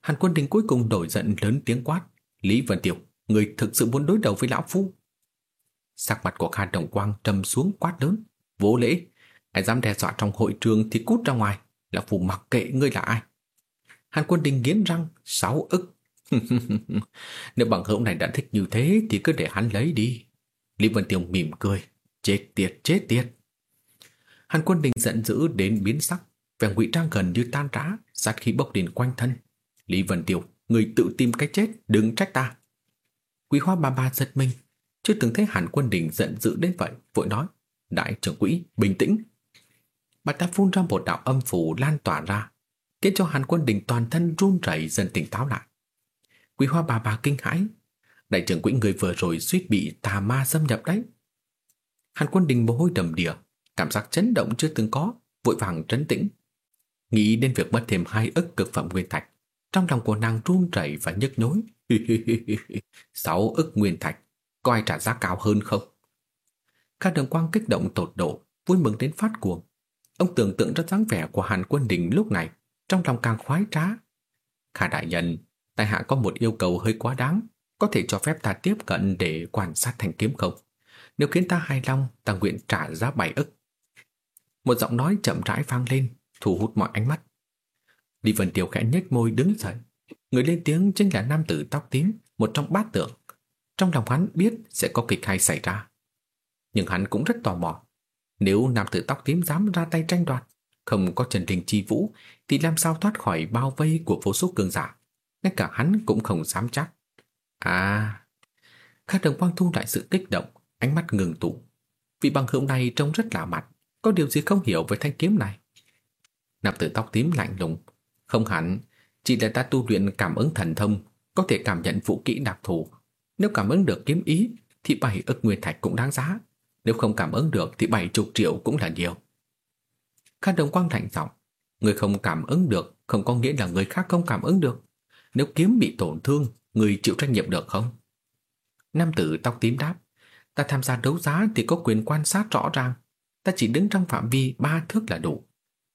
Hàn quân đình cuối cùng đổi giận lớn tiếng quát. Lý Vân Tiêu, người thực sự muốn đối đầu với lão phu. Sắc mặt của Kha Đồng Quang trầm xuống quát lớn, vô lễ. Ai dám đe dọa trong hội trường thì cút ra ngoài, lão phu mặc kệ ngươi là ai. Hàn quân đình nghiến răng, sáu ức. Nếu bằng hữu này đã thích như thế thì cứ để hắn lấy đi. Lý Vân Tiêu mỉm cười, chết tiệt, chết tiệt. Hàn quân đình giận dữ đến biến sắc, vẻ ngụy trang gần như tan rã, sát khí bốc lên quanh thân. Lý Vân Tiêu, người tự tìm cái chết, đừng trách ta. Quý hoa ba ba giật mình, chưa từng thấy Hàn quân đình giận dữ đến vậy, vội nói, đại trưởng quỹ, bình tĩnh. Bà ta phun ra một đạo âm phủ lan tỏa ra, khiến cho Hàn quân đình toàn thân run rẩy dần tỉnh táo lại. Quý hoa bà bà kinh hãi, đại trưởng quỹ người vừa rồi suýt bị tà ma xâm nhập đấy. Hàn quân đình mồ hôi đầm đìa, cảm giác chấn động chưa từng có, vội vàng trấn tĩnh. Nghĩ đến việc mất thêm hai ức cực phẩm nguyên thạch, trong lòng của nàng run rẩy và nhức nhối. Sáu ức nguyên thạch, coi trả giá cao hơn không? Các đường quang kích động tột độ, vui mừng đến phát cuồng. Ông tưởng tượng ra dáng vẻ của Hàn Quân Đình lúc này, trong lòng càng khoái trá. kha đại nhân, tại hạ có một yêu cầu hơi quá đáng, có thể cho phép ta tiếp cận để quan sát thành kiếm không? Nếu khiến ta hài lòng, ta nguyện trả giá bảy ức. Một giọng nói chậm rãi vang lên, thu hút mọi ánh mắt. Lý Vân Tiểu khẽ nhếch môi đứng dậy. Người lên tiếng chính là nam tử tóc tím, một trong bát tượng. Trong lòng hắn biết sẽ có kịch hay xảy ra. Nhưng hắn cũng rất tò mò. Nếu nam tử tóc tím dám ra tay tranh đoạt, không có Trần Đình Chi Vũ, thì làm sao thoát khỏi bao vây của vô số cường giả. Ngay cả hắn cũng không dám chắc. À... Khác đồng quang thu lại sự kích động, ánh mắt ngừng tụ. Vị bằng hữu này trông rất lạ mặt, có điều gì không hiểu về thanh kiếm này. Nam tử tóc tím lạnh lùng, không hẳn, chỉ là ta tu luyện cảm ứng thần thông, có thể cảm nhận vũ kỹ đặc thù. Nếu cảm ứng được kiếm ý, thì bảy ức nguyên thạch cũng đáng giá. Nếu không cảm ứng được thì bảy chục triệu cũng là nhiều. Khát đồng quang lạnh giọng, người không cảm ứng được không có nghĩa là người khác không cảm ứng được. Nếu kiếm bị tổn thương, người chịu trách nhiệm được không? Nam tử tóc tím đáp, ta tham gia đấu giá thì có quyền quan sát rõ ràng. Ta chỉ đứng trong phạm vi ba thước là đủ.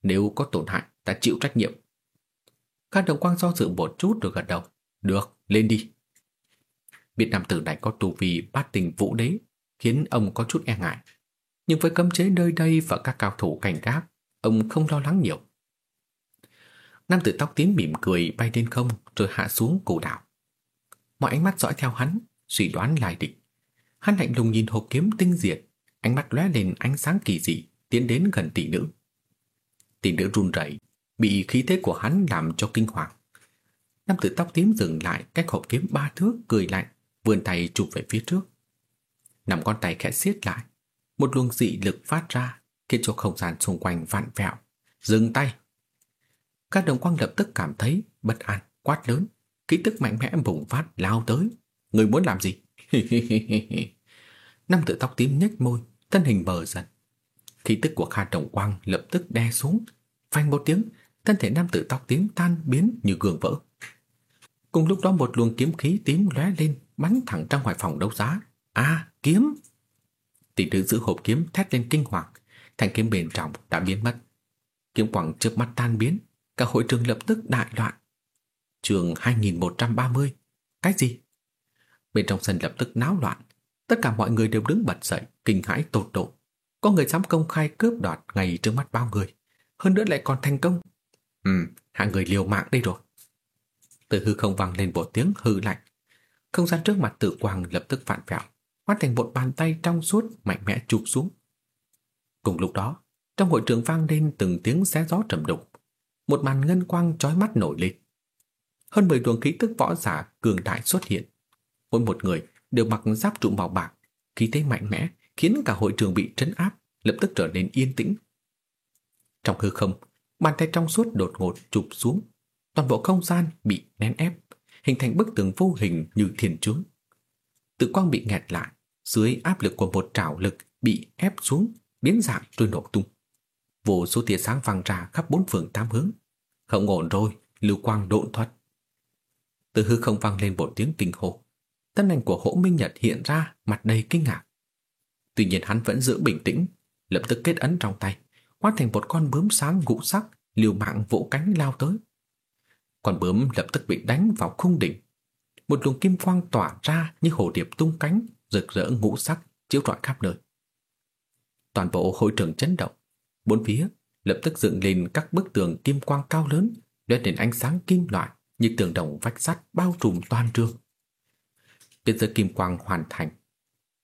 Nếu có tổn hại, ta chịu trách nhiệm. Các đồng quang do dự một chút rồi gật đầu. Được, lên đi. Biết nam tử này có tu vi bát tình vũ đế, khiến ông có chút e ngại. Nhưng với cấm chế nơi đây và các cao thủ cảnh gác, ông không lo lắng nhiều. Nam tử tóc tím mỉm cười bay lên không rồi hạ xuống cổ đảo. Mọi ánh mắt dõi theo hắn, suy đoán lại địch. Hắn lạnh lùng nhìn hộp kiếm tinh diệt, ánh mắt lóe lên ánh sáng kỳ dị, tiến đến gần tỷ nữ. Tỷ nữ run rẩy, bị khí thế của hắn làm cho kinh hoàng. Nam tử tóc tím dừng lại cách hộp kiếm ba thước cười lạnh, vươn tay chụp về phía trước. Nằm con tay khẽ siết lại, một luồng dị lực phát ra, khiến cho không gian xung quanh vặn vẹo. Dừng tay! Các đồng quang lập tức cảm thấy bất an, quát lớn, khí tức mạnh mẽ bùng phát lao tới. Người muốn làm gì? Nam tử tóc tím nhếch môi, thân hình bờ dần. Khí tức của Kha Đồng Quang lập tức đe xuống, phanh một tiếng, thân thể nam tử tóc tím tan biến như gương vỡ. Cùng lúc đó một luồng kiếm khí tím lóe lên, bắn thẳng ra ngoài phòng đấu giá. A, kiếm! Tỷ nữ giữ hộp kiếm thét lên kinh hoàng, thanh kiếm bền trọng đã biến mất. Kiếm quẳng trước mắt tan biến, cả hội trường lập tức đại loạn. Trường 2130, cái gì? Bên trong sân lập tức náo loạn, tất cả mọi người đều đứng bật dậy, kinh hãi tột độ. Có người dám công khai cướp đoạt ngay trước mắt bao người, hơn nữa lại còn thành công. Ừ, hạng người liều mạng đây rồi. Từ hư không vang lên một tiếng hư lạnh. Không gian trước mặt tự quang lập tức phản vẹo, hóa thành một bàn tay trong suốt mạnh mẽ chụp xuống. Cùng lúc đó, trong hội trường vang lên từng tiếng xé gió trầm đục. Một màn ngân quang chói mắt nổi lên. Hơn 10 luồng khí tức võ giả cường đại xuất hiện. Mỗi một người đều mặc giáp trụ màu bạc, khí thế mạnh mẽ khiến cả hội trường bị trấn áp, lập tức trở nên yên tĩnh. Trong hư không, bàn tay trong suốt đột ngột chụp xuống, toàn bộ không gian bị nén ép, hình thành bức tường vô hình như thiên chướng. Tự quang bị nghẹt lại, dưới áp lực của một trảo lực bị ép xuống, biến dạng rồi nổ tung. Vô số tia sáng vàng ra khắp bốn phương tám hướng. Không ổn rồi, lưu quang độn thoát Từ hư không vang lên một tiếng kinh hô. Thân ảnh của Hỗ Minh Nhật hiện ra, mặt đầy kinh ngạc. Tuy nhiên hắn vẫn giữ bình tĩnh, lập tức kết ấn trong tay, hóa thành một con bướm sáng ngũ sắc, liều mạng vỗ cánh lao tới. Con bướm lập tức bị đánh vào khung đỉnh. Một luồng kim quang tỏa ra như hồ điệp tung cánh, rực rỡ ngũ sắc, chiếu rọi khắp nơi. Toàn bộ hội trường chấn động, bốn phía lập tức dựng lên các bức tường kim quang cao lớn, lóe lên ánh sáng kim loại như tường đồng vách sắt bao trùm toàn trường. Kết giới kim quang hoàn thành,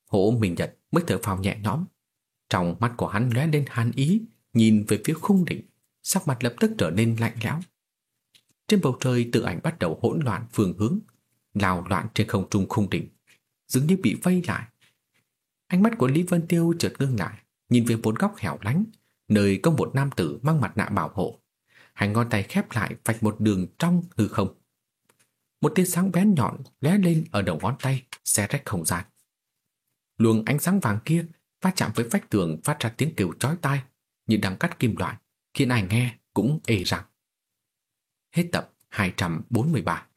Hổ Minh Nhật mới thở phào nhẹ nhõm. Trong mắt của hắn lóe lên hàn ý, nhìn về phía khung đỉnh, sắc mặt lập tức trở nên lạnh lẽo. Trên bầu trời tự ảnh bắt đầu hỗn loạn phương hướng, lao loạn trên không trung khung đỉnh, dường như bị vây lại. Ánh mắt của Lý Vân Tiêu chợt ngưng lại, nhìn về bốn góc hẻo lánh, nơi có một nam tử mang mặt nạ bảo hộ. Hai ngón tay khép lại vạch một đường trong hư không. Một tia sáng bén nhọn lóe lên ở đầu ngón tay, xé rách không gian. Luồng ánh sáng vàng kia va chạm với vách tường phát ra tiếng kêu chói tai như đang cắt kim loại, khiến ai nghe cũng ê rằng. Hết tập 243